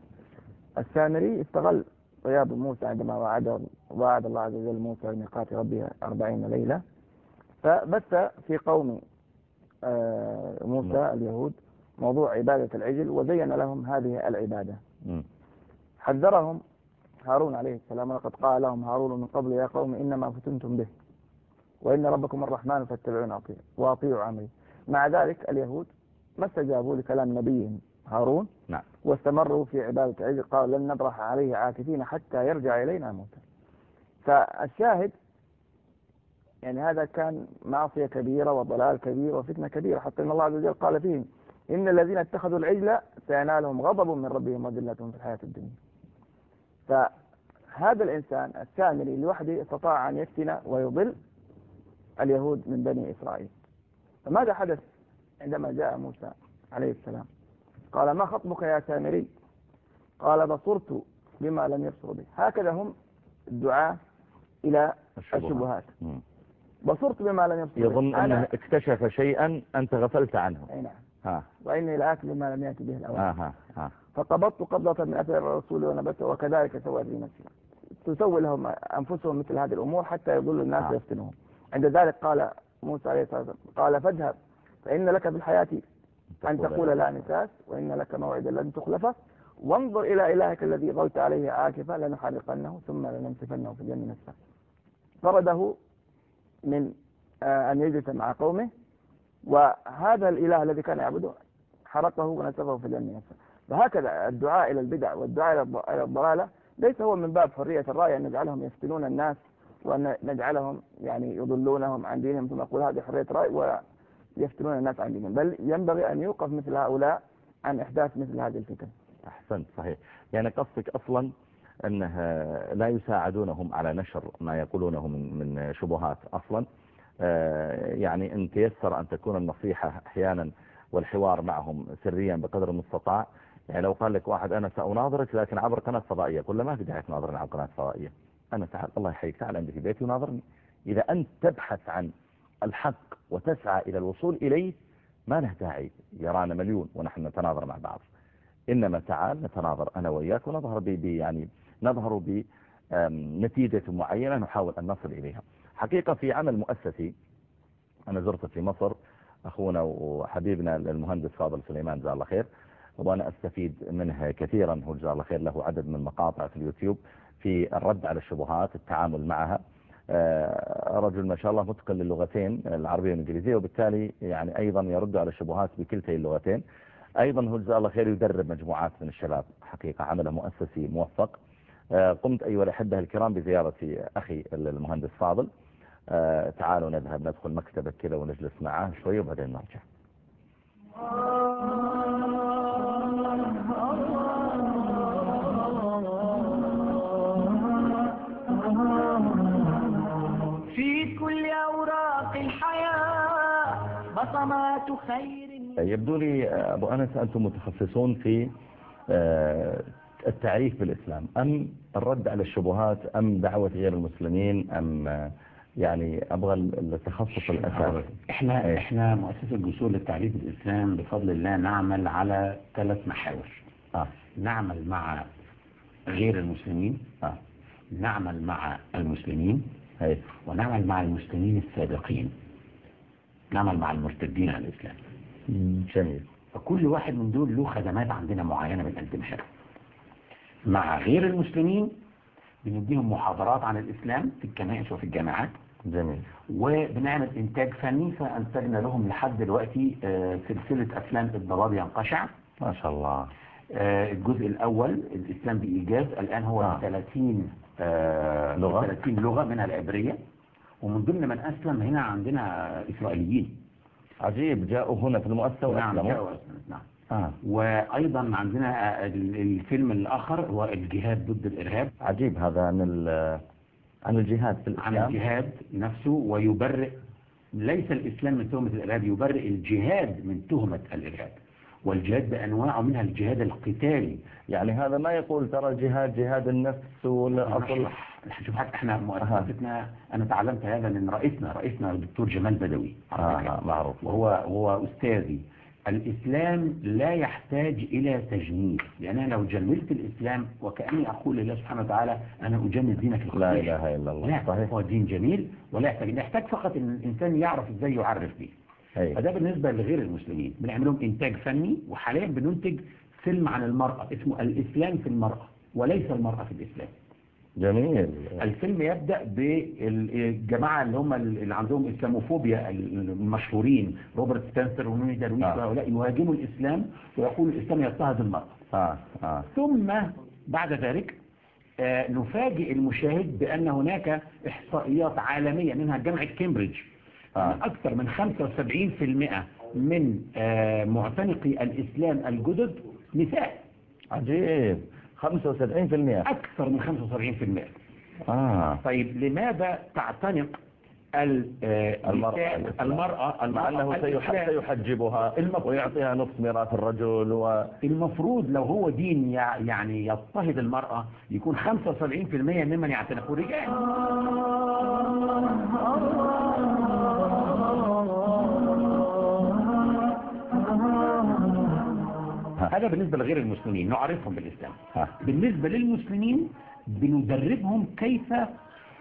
السامري استغل غياب موسى عندما وعد وعد الله عز وجل موسى بميقات ربه أربعين ليلة. فبث في قوم موسى نعم. اليهود موضوع عبادة العجل وزين لهم هذه العبادة. حذرهم هارون عليه السلام ولقد قال لهم هارون من قبل يا قوم إنما فتنتم به وإن ربكم الرحمن فاتبعون أطيع وأطيعوا أمري مع ذلك اليهود ما استجابوا لكلام نبيهم هارون نعم واستمروا في عبادة عجل قالوا لن نبرح عليه عاكفين حتى يرجع إلينا موسى فالشاهد يعني هذا كان معصية كبيرة وضلال كبير وفتنة كبيرة حتى إن الله عز وجل قال فيهم إن الذين اتخذوا العجل سينالهم غضب من ربهم وذلة في الحياة الدنيا. فهذا الإنسان السامري لوحده استطاع أن يفتن ويضل اليهود من بني إسرائيل. فماذا حدث عندما جاء موسى عليه السلام؟ قال ما خطبك يا سامري قال بصرت بما لم يبصر به. هكذا هم الدعاء إلى الشبهات. مم. بصرت بما لم يبصر يظن أنه اكتشف شيئا أنت غفلت عنه. أي نعم. ها. وإني لآكل بما لم يأتي به الأوان ها ها, ها. فقبضت قبضة من أثر الرسول ونبته وكذلك سوت لي نفسي تسوي لهم أنفسهم مثل هذه الأمور حتى يضلوا الناس آه. ويفتنهم عند ذلك قال موسى عليه الصلاة والسلام قال فاذهب فإن لك في الحياة أن تقول لا. مساس وإن لك موعدا لن تخلفه. وانظر إلى إلهك الذي ظلت عليه عاكفا لنحرقنه ثم لننسفنه في اليم نسفا طرده من آه، أن يجلس مع قومه وهذا الإله الذي كان يعبده حرقه ونسفه في اليم نسفا فهكذا الدعاء إلى البدع والدعاء إلى الض- إلى الضلالة ليس هو من باب حرية الرأي أن نجعلهم يفتنون الناس وأن نجعلهم يعني يضلونهم عن دينهم ثم نقول هذه حرية رأي ويفتنون الناس عن دينهم. بل ينبغي أن يوقف مثل هؤلاء عن إحداث مثل هذه الفتن. أحسنت صحيح. يعني قصدك أصلا أنه لا يساعدونهم على نشر ما يقولونه من من شبهات أصلا. آه، يعني إن تيسر أن تكون النصيحة أحيانا والحوار معهم سريا بقدر المستطاع. يعني لو قال لك واحد أنا سأناظرك لكن عبر قناة فضائية قل له ما في داعي تناظرني عبر قناة فضائية. أنا تعال الله يحييك تعال عندي في بيتي وناظرني إذا أنت تبحث عن الحق وتسعى إلى الوصول إليه ما له داعي. يرانا مليون ونحن نتناظر مع بعض. إنما تعال نتناظر أنا وإياك ونظهر ب ب- يعني نظهر بنتيجة معينة نحاول أن نصل إليها. حقيقة في عمل مؤسسي أنا زرته في مصر أخونا وحبيبنا المهندس فاضل سليمان جزاه الله خير وأنا أستفيد منه كثيرا هو جزاه الله خير له عدد من مقاطع في اليوتيوب في الرد على الشبهات التعامل معها. آه، رجل ما شاء الله متقن للغتين العربية والإنجليزية وبالتالي يعني أيضا يرد على الشبهات بكلتي اللغتين. أيضا هو جزاه الله خير يدرب مجموعات من الشباب. حقيقة عمله مؤسسي موفق. قمت أيها الأحبة الكرام بزيارة أخي المهندس فاضل. آه، تعالوا نذهب ندخل مكتبة كذا ونجلس معاه شوي وبعدين نرجع. في كل أوراق الحياة بصمات خير يبدو لي آه، أبو أنس أنتم متخصصون في آه، التعريف بالإسلام أم الرد على الشبهات أم دعوة غير المسلمين أم يعني أبغى التخصص الأساسي إحنا إيه. إحنا مؤسسة جسور للتعريف الإسلام بفضل الله نعمل على ثلاث محاور آه. نعمل مع غير المسلمين آه. نعمل مع المسلمين هي. ونعمل مع المسلمين السابقين نعمل مع المرتدين عن الإسلام جميل فكل واحد من دول له خدمات عندنا معينة بنقدمها له. مع غير المسلمين بنديهم محاضرات عن الإسلام في الكنائس وفي الجامعات جميل. وبنعمل إنتاج فني فأنتجنا لهم لحد دلوقتي آه، سلسلة أفلام الضباب ينقشع. ما شاء الله. آه، الجزء الأول الإسلام بإيجاز الآن هو آه. 30 آه، لغة؟ 30 لغة منها العبرية. ومن ضمن من أسلم هنا عندنا إسرائيليين. عجيب. جاءوا هنا في المؤسسة نعم وأسلموا. جاءوا نعم. آه. وأيضا عندنا آه، ال- الفيلم الآخر هو الجهاد ضد الإرهاب. عجيب هذا عن عن الجهاد في عن الإسلام. الجهاد نفسه ويبرئ ليس الإسلام من تهمة الإرهاب يبرئ الجهاد من تهمة الإرهاب. والجهاد بأنواعه منها الجهاد القتالي. يعني هذا ما يقول ترى الجهاد جهاد النفس والأصل. نشرح شوف حضرتك إحنا مؤسستنا أنا تعلمت هذا من رئيسنا رئيسنا الدكتور جمال بدوي. فكرة. آه معروف. وهو هو أستاذي. الإسلام لا يحتاج إلى تجميل لأن أنا لو جملت الإسلام وكأني أقول لله سبحانه وتعالى أنا اجمل دينك لا الخطير إله إلا الله. لا صحيح. هو دين جميل ولا يحتاج. يحتاج فقط إن الإنسان يعرف إزاي يعرف به. فده بالنسبة لغير المسلمين. بنعمل لهم إنتاج فني وحاليا بننتج فيلم عن المرأة اسمه الإسلام في المرأة وليس المرأة في الإسلام. جميل. الفيلم يبدأ بالجماعة اللي هم اللي عندهم إسلاموفوبيا المشهورين روبرت سبنسر ونوني درويش آه. وهؤلاء يهاجموا الإسلام ويقول الإسلام يضطهد المرأة آه آه. ثم بعد ذلك آه، نفاجئ المشاهد بأن هناك إحصائيات عالمية منها جامعة كامبريدج. آه. أكثر من 75% من آه، معتنقي الإسلام الجدد نساء. عجيب. 75% أكثر من 75% آه طيب لماذا تعتنق آه، المرأة. المرأة مع أنه؟ سيحجبها. ويعطيها نصف ميراث الرجل و... المفروض لو هو دين يع- يعني يضطهد المرأة يكون 75% ممن يعتنقوا الرجال هذا بالنسبة لغير المسلمين نعرفهم بالإسلام. بالنسبة للمسلمين بندربهم كيف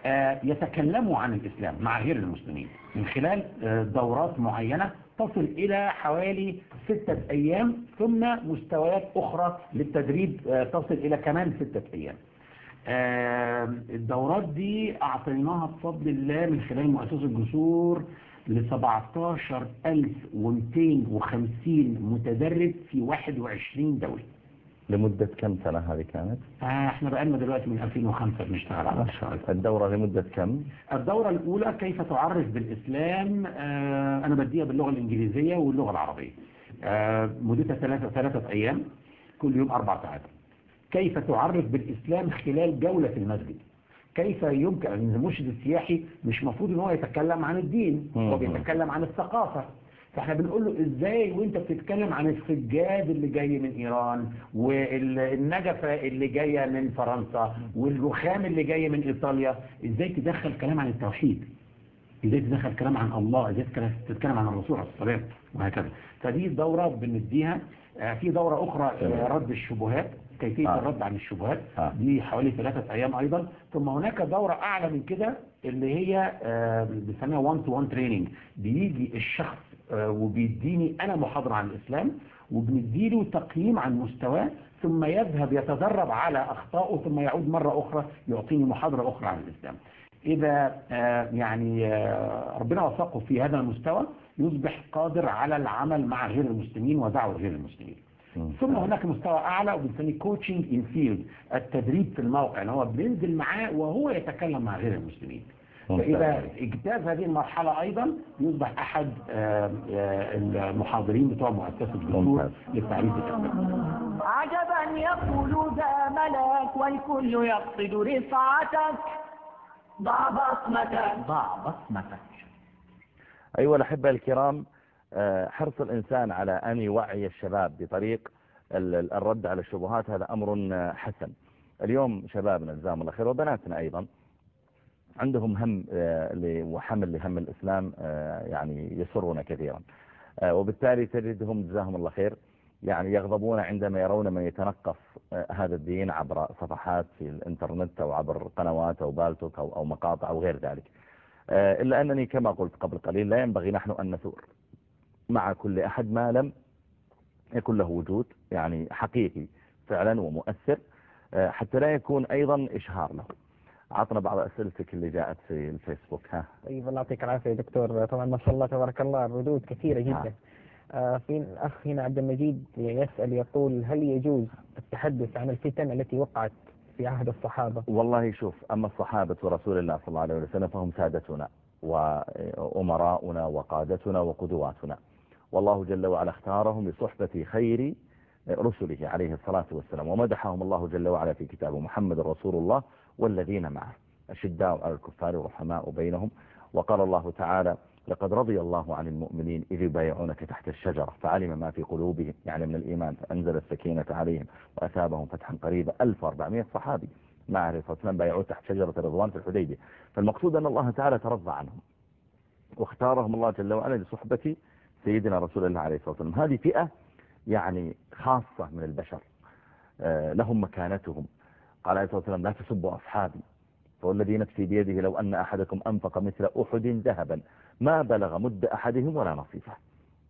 آه، يتكلموا عن الإسلام مع غير المسلمين. من خلال آه، دورات معينة تصل إلى حوالي ستة أيام ثم مستويات أخرى للتدريب آه، تصل إلى كمان ستة أيام. الدورات دي أعطيناها بفضل الله من خلال مؤسسة الجسور ل 17250 متدرب في 21 دولة لمدة كم سنة هذه كانت؟ آه، إحنا بقالنا دلوقتي من 2005 بنشتغل على الشغل. الدورة لمدة كم؟ الدورة الأولى كيف تعرف بالإسلام؟ آه، أنا بديها باللغة الإنجليزية واللغة العربية. آه، مدتها ثلاثة ثلاثة أيام كل يوم أربع ساعات. كيف تعرف بالإسلام خلال جولة في المسجد كيف يمكن أن المرشد السياحي مش مفروض إن هو يتكلم عن الدين هو. بيتكلم عن الثقافة. فإحنا بنقول له إزاي وأنت بتتكلم عن السجاد اللي جاي من إيران والنجفة اللي جاية من فرنسا والرخام اللي جاي من إيطاليا إزاي تدخل كلام عن التوحيد؟ إزاي تدخل كلام عن الله؟ إزاي تتكلم- عن الرسول عليه الصلاة والسلام؟ وهكذا. فدي دورة بنديها. آه، في دورة أخرى آه، رد الشبهات. كيفية آه. الرد عن الشبهات آه. دي حوالي ثلاثة أيام أيضا ثم هناك دورة أعلى من كده اللي هي آه، بنسميها 1 to 1 training بيجي الشخص آه، وبيديني أنا محاضرة عن الإسلام وبنديله تقييم عن مستواه ثم يذهب يتدرب على أخطائه ثم يعود مرة أخرى يعطيني محاضرة أخرى عن الإسلام إذا آه، يعني ربنا وفقه في هذا المستوى يصبح قادر على العمل مع غير المسلمين ودعوه غير المسلمين ثم هناك مستوى أعلى وبنسميه coaching in field التدريب في الموقع اللي هو بننزل معاه وهو يتكلم مع غير المسلمين. فإذا اجتاز هذه المرحلة أيضا يصبح أحد آه، آه، المحاضرين بتوع مؤسسة الدكتور ممتاز. للتعريف الاسلامي عجبا يقول ذا ملاك والكل يقصد رفعتك. ضع بصمتك. ضع بصمتك. أيها الأحبة الكرام حرص الإنسان على أن يوعي الشباب بطريق ال- ال- الرد على الشبهات هذا أمر حسن. اليوم شبابنا جزاهم الله خير وبناتنا أيضا عندهم هم آه، وحمل لهم الإسلام آه، يعني يسرنا كثيرا. آه، وبالتالي تجدهم جزاهم الله خير يعني يغضبون عندما يرون من يتنقص هذا الدين عبر صفحات في الإنترنت أو عبر قنوات أو بالتوك أو أو مقاطع أو غير ذلك. إلا أنني كما قلت قبل قليل لا ينبغي نحن أن نثور. مع كل أحد ما لم يكون له وجود يعني حقيقي فعلا ومؤثر آه، حتى لا يكون أيضا إشهار له. عطنا بعض أسئلتك اللي جاءت في الفيسبوك ها. طيب الله يعطيك العافية يا دكتور. طبعا ما شاء الله تبارك الله الردود كثيرة جدا. آه في الأخ هنا عبد المجيد يسأل يقول هل يجوز التحدث عن الفتن التي وقعت في عهد الصحابة؟ والله شوف أما الصحابة ورسول الله صلى الله عليه وسلم فهم سادتنا وأمراؤنا وقادتنا وقدواتنا. والله جل وعلا اختارهم لصحبة خير رسله عليه الصلاة والسلام. ومدحهم الله جل وعلا في كتابه محمد رسول الله والذين معه. أشداء على الكفار رحماء بينهم. وقال الله تعالى لقد رضي الله عن المؤمنين إذ يبايعونك تحت الشجرة فعلم ما في قلوبهم يعني من الإيمان فأنزل السكينة عليهم وأثابهم فتحا قريبا. 1400 صحابي. مع عليه الصلاة بايعوه تحت شجرة الرضوان في الحديبية. فالمقصود أن الله تعالى ترضى عنهم. واختارهم الله جل وعلا لصحبة سيدنا رسول الله عليه الصلاة والسلام. هذه فئة يعني خاصة من البشر. آه، لهم مكانتهم. قال عليه الصلاة والسلام لا تسبوا أصحابي. فوالذي نفسي بيده لو أن أحدكم أنفق مثل أحد ذهبا. ما بلغ مد أحدهم ولا نصيفه.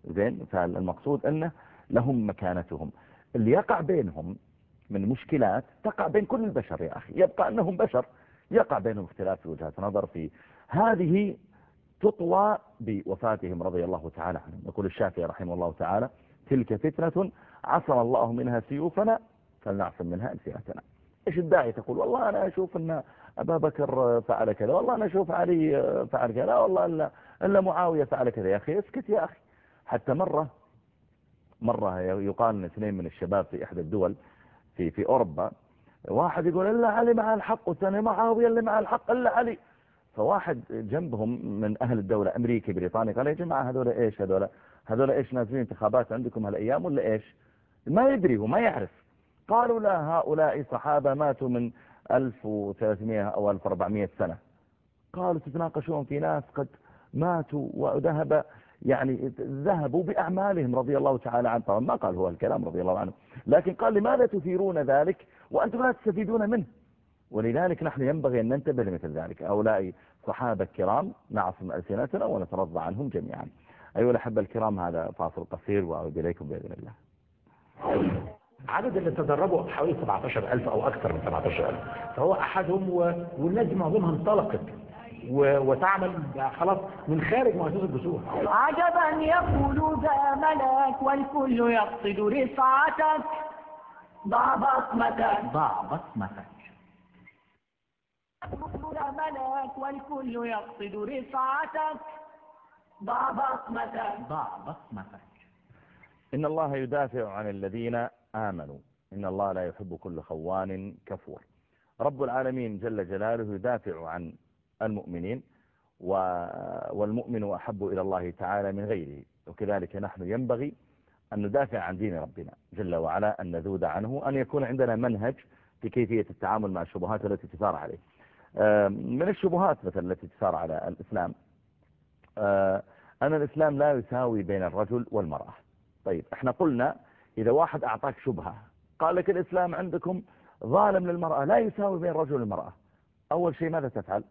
زين فالمقصود أنه لهم مكانتهم. اللي يقع بينهم من مشكلات تقع بين كل البشر يا أخي. يبقى أنهم بشر يقع بينهم اختلاف في وجهات نظر في هذه تطوى بوفاتهم رضي الله تعالى عنهم. يقول الشافعي رحمه الله تعالى تلك فتنة عصم الله منها سيوفنا فلنعصم منها ألسنتنا. إيش الداعي تقول؟ والله أنا أشوف أن أبا بكر فعل كذا والله أنا أشوف علي فعل كذا والله الا, إلا معاوية فعل كذا. يا أخي اسكت يا أخي. حتى مرة مرة يقال إن اثنين من الشباب في إحدى الدول في في أوروبا واحد يقول إلا علي مع الحق والثاني معاوية اللي مع الحق إلا علي. فواحد جنبهم من أهل الدولة أمريكي بريطاني قال يا جماعة هذول إيش؟ هذول هذول إيش نازلين انتخابات عندكم هالأيام ولا إيش؟ ما يدري هو ما يعرف. قالوا لا هؤلاء صحابة ماتوا من 1300 أو 1400 سنة. قالوا تتناقشون في ناس قد ماتوا وذهب يعني ذهبوا بأعمالهم رضي الله تعالى عنه طبعا ما قال هو الكلام رضي الله عنه. لكن قال لماذا تثيرون ذلك؟ وأنتم لا تستفيدون منه. ولذلك نحن ينبغي أن ننتبه لمثل ذلك. هؤلاء صحابة كرام نعصم ألسنتنا ونترضى عنهم جميعا. أيها الأحبة الكرام هذا فاصل قصير وأعود إليكم بإذن الله. عدد اللي تدربوا حوالي 17000 أو أكثر من 17000 فهو أحدهم و... والناس دي معظمها انطلقت و... وتعمل خلاص من خارج مؤسسة الجسور. عجبا يقول ذا ملاك والكل يقصد رفعتك ضع بصمتك ضع بصمتك ذا ملاك والكل يقصد رفعتك. ضع بصمتك. ضع بصمتك. إن الله يدافع عن الذين آمنوا. إن الله لا يحب كل خوان كفور. رب العالمين جل جلاله يدافع عن المؤمنين والمؤمن أحب إلى الله تعالى من غيره. وكذلك نحن ينبغي أن ندافع عن دين ربنا جل وعلا أن نذود عنه أن يكون عندنا منهج في كيفية التعامل مع الشبهات التي تثار عليه. من الشبهات مثلا التي تثار على الإسلام. أن الإسلام لا يساوي بين الرجل والمرأة. طيب إحنا قلنا إذا واحد أعطاك شبهة قال لك الإسلام عندكم ظالم للمرأة لا يساوي بين الرجل والمرأة. أول شيء ماذا تفعل؟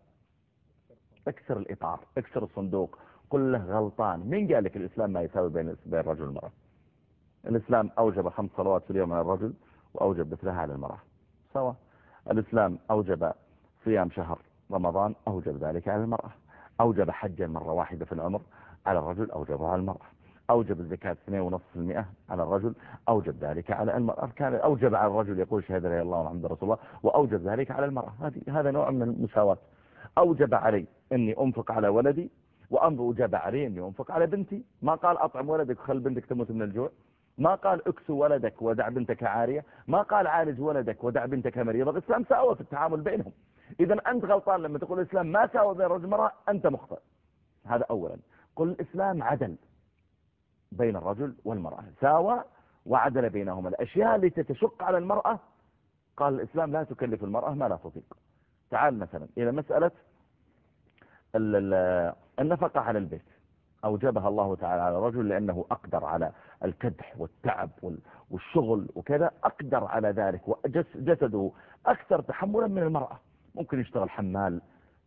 اكسر الإطار اكسر الصندوق قل له غلطان. مين قال لك الإسلام ما يساوي بين الرجل والمرأة؟ الإسلام أوجب خمس صلوات في اليوم على الرجل وأوجب مثلها على المرأة. سوا الإسلام أوجب صيام شهر رمضان أوجب ذلك على المرأة. أوجب حجا مرة واحدة في العمر على الرجل أوجبها على المرأة. أوجب الزكاة 2.5% على الرجل أوجب ذلك على المرأة. كان أوجب على الرجل يقول شهادة لا الله وحمد رسول الله وأوجب ذلك على المرأة. هذا نوع من المساواة. أوجب علي أني أنفق على ولدي وأوجب علي أني أنفق على بنتي. ما قال أطعم ولدك وخل بنتك تموت من الجوع. ما قال اكسو ولدك ودع بنتك عارية. ما قال عالج ولدك ودع بنتك مريضة. الإسلام ساوى في التعامل بينهم. إذا أنت غلطان لما تقول الإسلام ما ساوى بين الرجل والمرأة أنت مخطئ. هذا أولا. قل الإسلام عدل بين الرجل والمرأة. ساوى وعدل بينهما. الأشياء التي تشق على المرأة قال الإسلام لا تكلف المرأة ما لا تطيق. تعال مثلا إلى مسألة النفقة على البيت. أوجبها الله تعالى على الرجل لأنه أقدر على الكدح والتعب والشغل وكذا أقدر على ذلك. وجسده أكثر تحملا من المرأة. ممكن يشتغل حمال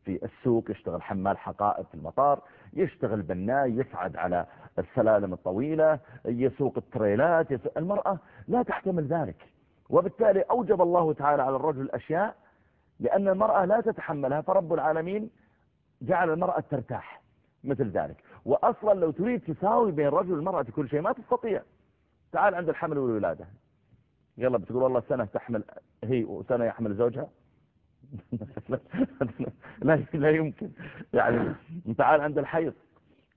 في السوق يشتغل حمال حقائب في المطار يشتغل بناي يصعد على السلالم الطويلة يسوق التريلات يسوق المرأة لا تحتمل ذلك. وبالتالي أوجب الله تعالى على الرجل أشياء لأن المرأة لا تتحملها فرب العالمين جعل المرأة ترتاح مثل ذلك. وأصلا لو تريد تساوي بين الرجل والمرأة في كل شيء ما تستطيع. تعال عند الحمل والولادة. يلا بتقول والله سنة تحمل هي وسنة يحمل زوجها؟ لا لا يمكن. يعني تعال عند الحيض.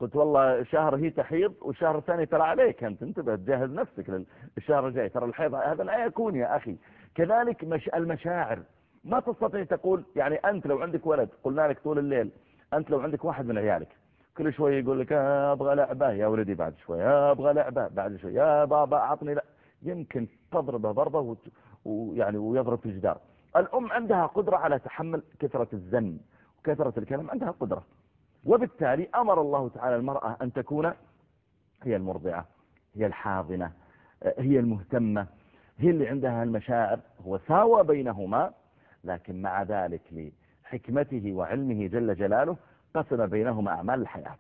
قلت والله شهر هي تحيض والشهر الثاني ترى عليك أنت. انتبه تجهز نفسك للشهر الجاي. ترى الحيض هذا لا يكون يا أخي. كذلك مش المشاعر. ما تستطيع تقول يعني أنت لو عندك ولد قلنا لك طول الليل أنت لو عندك واحد من عيالك كل شوي يقول لك أبغى لعبة. يا ولدي بعد شوي أبغى لعبة. بعد شوي يا بابا أعطني لا. يمكن تضربه ضربة ويعني ويضرب في الجدار الأم عندها قدرة على تحمل كثرة الزن وكثرة الكلام عندها قدرة. وبالتالي أمر الله تعالى المرأة أن تكون هي المرضعة هي الحاضنة هي المهتمة هي اللي عندها المشاعر. هو ساوى بينهما لكن مع ذلك لحكمته وعلمه جل جلاله قسم بينهما أعمال الحياة.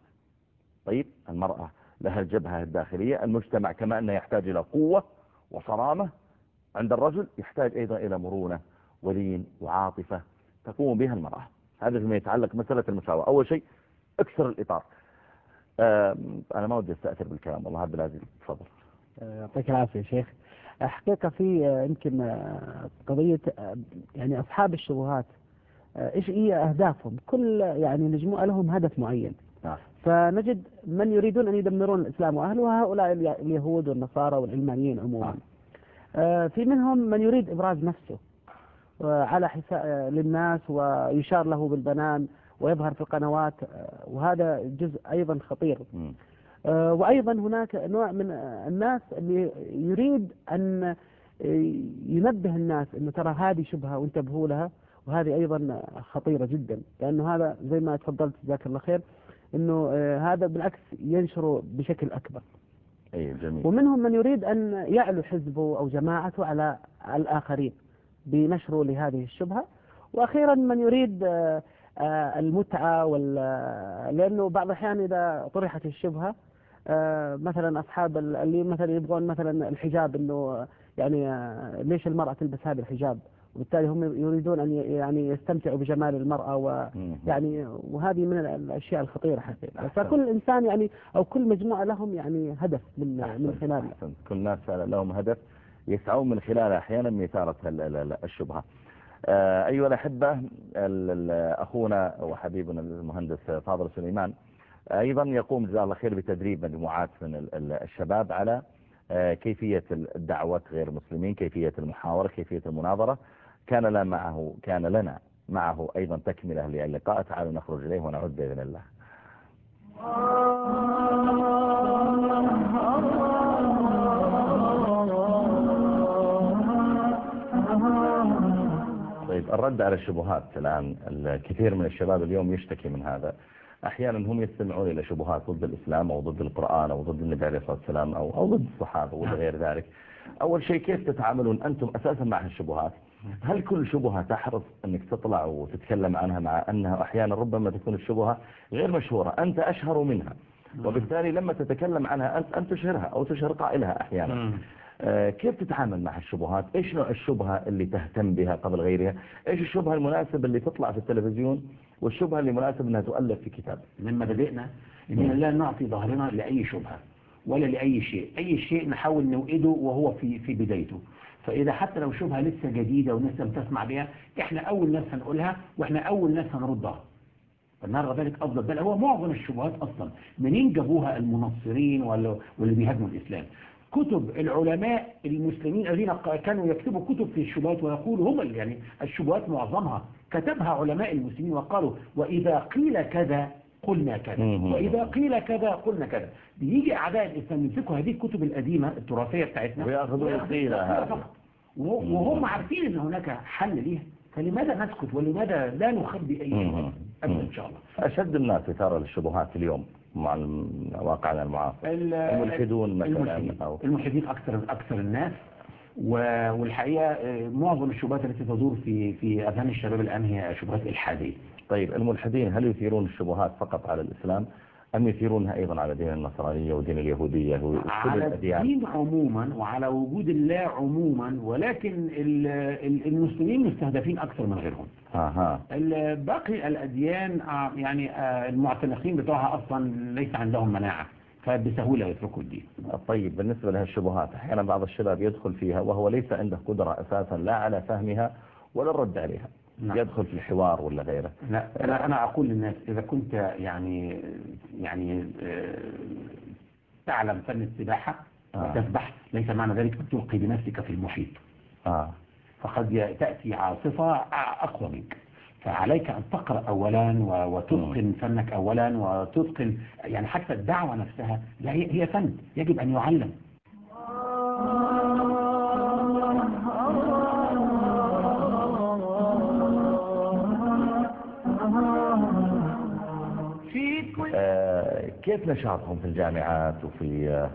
طيب المرأة لها الجبهة الداخلية المجتمع كما أنه يحتاج إلى قوة وصرامة. عند الرجل يحتاج أيضا إلى مرونة. ولين وعاطفة تقوم بها المرأة. هذا فيما يتعلق مسألة المساواة. أول شيء اكسر الإطار. أنا ما ودي أستأثر بالكلام والله عبد العزيز تفضل. يعطيك العافية شيخ. حقيقة في آه، يمكن آه، قضية آه، يعني أصحاب الشبهات. إيش هي أهدافهم؟ كل يعني مجموعة لهم هدف معين. نعم. فنجد من يريدون أن يدمرون الإسلام وأهله وهؤلاء اليهود والنصارى والعلمانيين عموما. نعم. في منهم من يريد إبراز نفسه. على حساب للناس ويشار له بالبنان ويظهر في القنوات وهذا جزء أيضا خطير. آه، وأيضا هناك نوع من الناس اللي يريد أن ينبه الناس أنه ترى هذه شبهة وانتبهوا لها وهذه أيضا خطيرة جدا. لأنه هذا زي ما تفضلت جزاك الله خير أنه آه، هذا بالعكس ينشره بشكل أكبر. أي جميل. ومنهم من يريد أن يعلو حزبه أو جماعته على الآخرين. بنشره لهذه الشبهة. وأخيرا من يريد آه، المتعة وال... لأنه بعض الأحيان إذا طرحت الشبهة آه، مثلا أصحاب اللي مثلا يبغون مثلا الحجاب إنه يعني آه، ليش المرأة تلبس هذا الحجاب؟ وبالتالي هم يريدون أن يعني يستمتعوا بجمال المرأة ويعني وهذه من الأشياء الخطيرة حقيقة فكل إنسان يعني أو كل مجموعة لهم يعني هدف من من خلال كل ناس لهم هدف. يسعون من خلاله أحيانا مثارة الشبهة. آه، أيها الأحبة أخونا وحبيبنا المهندس فاضل سليمان أيضا يقوم جزاه الله خير بتدريب مجموعات من الشباب على آه، كيفية الدعوة غير المسلمين كيفية المحاورة كيفية المناظرة. كان لنا معه كان لنا معه أيضا تكملة للقاء تعالوا نخرج إليه ونعود بإذن الله. طيب الرد على الشبهات الآن الكثير من الشباب اليوم يشتكي من هذا. أحيانا هم يستمعون إلى شبهات ضد الإسلام أو ضد القرآن أو ضد النبي عليه الصلاة والسلام أو, أو ضد الصحابة وغير ذلك. أول شيء كيف تتعاملون أنتم أساسا مع الشبهات هل كل شبهة تحرص أنك تطلع وتتكلم عنها مع أنها أحيانا ربما تكون الشبهة غير مشهورة أنت أشهر منها وبالتالي لما تتكلم عنها أنت أن تشهرها أو تشهر قائلها أحيانا. آه، كيف تتعامل مع الشبهات إيش نوع الشبهة اللي تهتم بها قبل غيرها؟ إيش الشبهة المناسبة اللي تطلع في التلفزيون؟ والشبهة اللي مناسب إنها تؤلف في كتاب. من مبادئنا اننا لا نعطي ظهرنا لأي شبهة ولا لأي شيء. أي شيء نحاول نوئده وهو في في بدايته. فإذا حتى لو شبهة لسه جديدة والناس لم تسمع بها إحنا أول ناس هنقولها وإحنا أول ناس هنردها. فنرى ذلك أفضل. بل هو معظم الشبهات أصلا منين جابوها المنصرين واللي بيهاجموا الإسلام. كتب العلماء المسلمين الذين كانوا يكتبوا كتب في الشبهات ويقولوا هم يعني الشبهات معظمها كتبها علماء المسلمين وقالوا وإذا قيل كذا قلنا كذا مم. وإذا قيل كذا قلنا كذا بيجي أعداء الإسلام يمسكوا هذه الكتب القديمة التراثية بتاعتنا ويأخذوا القيل هذا. فقط. وه- وهم عارفين إن هناك حل ليها فلماذا نسكت ولماذا لا نخبي مم. شيء ابدا إن شاء الله أشد الناس إثارة للشبهات اليوم مع واقعنا المعاصر ال- الملحدون مثلا الملحدين. أو الملحدين أكثر أكثر الناس. و- والحقيقة آه، معظم الشبهات التي تدور في في أذهان الشباب الآن هي شبهات إلحادية. طيب الملحدين هل يثيرون الشبهات فقط على الإسلام؟ أم يثيرونها أيضا على دين النصرانية ودين اليهودية على الدين عموما وعلى وجود الله عموما ولكن ال- ال- المسلمين مستهدفين أكثر من غيرهم. أها. باقي الأديان آه، يعني آه، المعتنقين بتوعها أصلا ليس عندهم مناعة فبسهولة يتركوا الدين. طيب بالنسبة لها الشبهات أحيانا بعض الشباب يدخل فيها وهو ليس عنده قدرة أساسا لا على فهمها ولا الرد عليها. نعم. يدخل في الحوار ولا غيره؟ لا أنا أنا أقول للناس إذا كنت يعني يعني آه، تعلم فن السباحة آه. وتسبح ليس معنى ذلك أن تلقي بنفسك في المحيط. آه. فقد ي- تأتي عاصفة أ- أقوى منك. فعليك أن تقرأ اولا و- وتتقن فنك اولا وتتقن يعني حتى الدعوة نفسها لا هي هي فن يجب أن يعلم. كيف نشاطهم في الجامعات وفي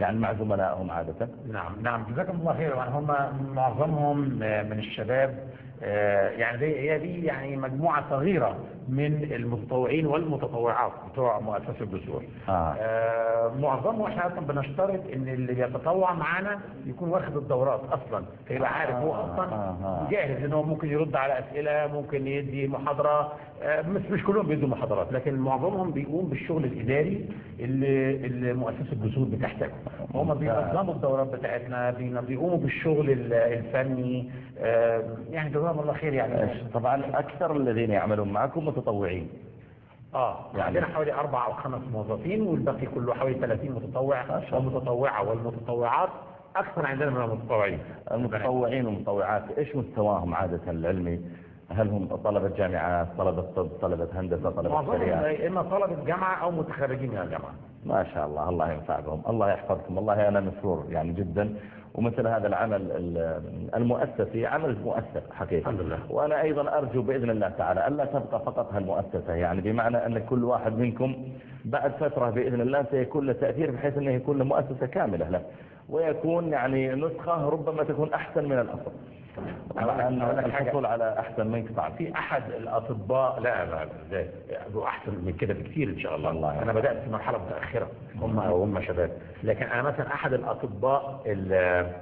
يعني مع زملائهم عادة؟ نعم نعم جزاكم الله خير. هم معظمهم من الشباب يعني دي هي دي يعني مجموعة صغيرة من المتطوعين والمتطوعات بتوع مؤسسة الجسور آه. آه، معظمهم إحنا أصلا بنشترط إن اللي بيتطوع معانا يكون واخد الدورات أصلا فيبقى عارف هو أصلا آه، آه. جاهز إن هو ممكن يرد على أسئلة ممكن يدي محاضرة آه، مش مش كلهم بيدوا محاضرات لكن معظمهم بيقوم بالشغل الإداري اللي اللي مؤسسة الجسور بتحتاجه هم بينظموا الدورات بتاعتنا بيقوموا بالشغل ال- الفني آه، يعني جزاهم الله خير يعني؟ طبعا أكثر الذين يعملون معكم متطوعين. آه يعني- عندنا حوالي أربع أو خمس موظفين والباقي كله حوالي 30 متطوع. ومتطوعه والمتطوعات أكثر عندنا من المتطوعين. المتطوعين والمتطوعات إيش مستواهم عادة العلمي؟ هل هم طلبة جامعات طلبة طب طلبة هندسة طلبة شريعة إما طلبة جامعة أو متخرجين من الجامعة. ما شاء الله الله ينفع بهم الله يحفظكم والله أنا مسرور يعني جدا. ومثل هذا العمل ال- المؤسسي عمل مؤثر حقيقة الحمد لله. وأنا أيضا أرجو بإذن الله تعالى ألا تبقى فقط هالمؤسسة يعني بمعنى أن كل واحد منكم بعد فترة بإذن الله سيكون له تأثير بحيث أنه يكون مؤسسة كاملة له ويكون يعني نسخة ربما تكون أحسن من الأصل أقول لك- مع أن أقول لك حاجة. الحصول على أحسن منك صعب في أحد الاطباء لا لا إزاي أحسن من كده بكثير إن شاء الله. الله أنا بدأت في مرحلة متأخرة. هم هم شباب. لكن أنا مثلا أحد الأطباء ال-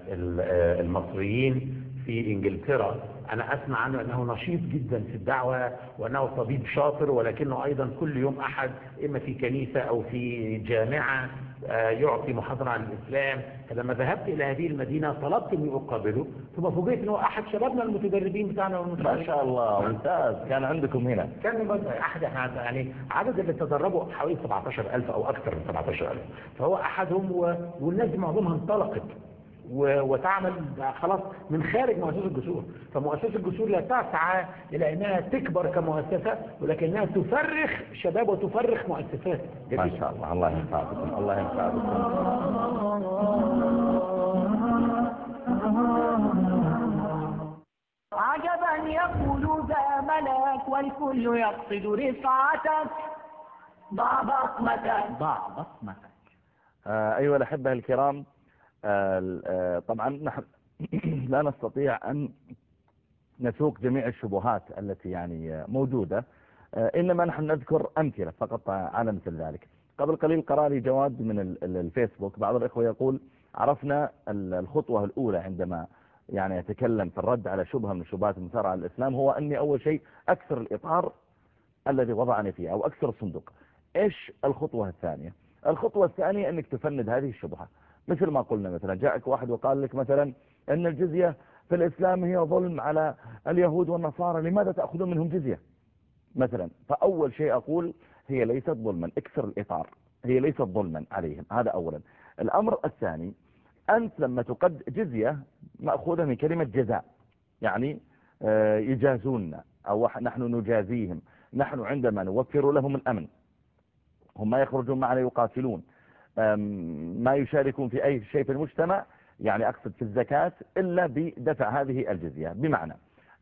ال- المصريين في إنجلترا أنا أسمع عنه إنه نشيط جدا في الدعوة وأنه طبيب شاطر ولكنه أيضا كل يوم أحد إما في كنيسة أو في جامعة آه، يعطي محاضره عن الإسلام. فلما ذهبت إلى هذه المدينة طلبت أني أقابله ثم فوجئت إنه أحد شبابنا المتدربين بتاعنا ما شاء الله ممتاز. كان عندكم هنا. كان إحنا يعني عدد اللي تدربوا حوالي 17000 أو أكثر من 17000 فهو أحدهم و... والناس معظمها انطلقت. وتعمل خلاص من خارج مؤسسة الجسور. فمؤسسة الجسور لا تسعى إلى إنها تكبر كمؤسسة ولكنها تفرخ شباب وتفرخ مؤسسات. ما. شاء الله. الله ينفع بكم. الله ينفع بكم. عجبا يقول ذا ملاك والكل يقصد رفعتك. ضع بصمتك. ضع بصمتك. آه، أيها الأحبة الكرام طبعا نحن لا نستطيع أن نسوق جميع الشبهات التي يعني موجودة آه، إنما نحن نذكر أمثلة فقط على مثل ذلك. قبل قليل قرأ لي جواد من الفيسبوك. بعض الإخوة يقول عرفنا الخطوة الأولى عندما يعني يتكلم في الرد على شبهة من شبهات المثارة على الإسلام هو أني أول شيء أكثر الإطار الذي وضعني فيه أو أكثر الصندوق. إيش الخطوة الثانية؟ الخطوة الثانية أنك تفند هذه الشبهة. مثل ما قلنا مثلا جاءك واحد وقال لك مثلا أن الجزية في الإسلام هي ظلم على اليهود والنصارى لماذا تأخذون منهم جزية؟ مثلا فأول شيء أقول هي ليست ظلما اكسر الإطار هي ليست ظلما عليهم هذا أولا. الأمر الثاني أنت لما تقد جزية مأخوذة من كلمة جزاء يعني آه، يجازوننا أو نحن نجازيهم نحن عندما نوفر لهم الأمن هم ما يخرجون معنا يقاتلون. ما يشاركون في أي شيء في المجتمع يعني أقصد في الزكاة إلا بدفع هذه الجزية. بمعنى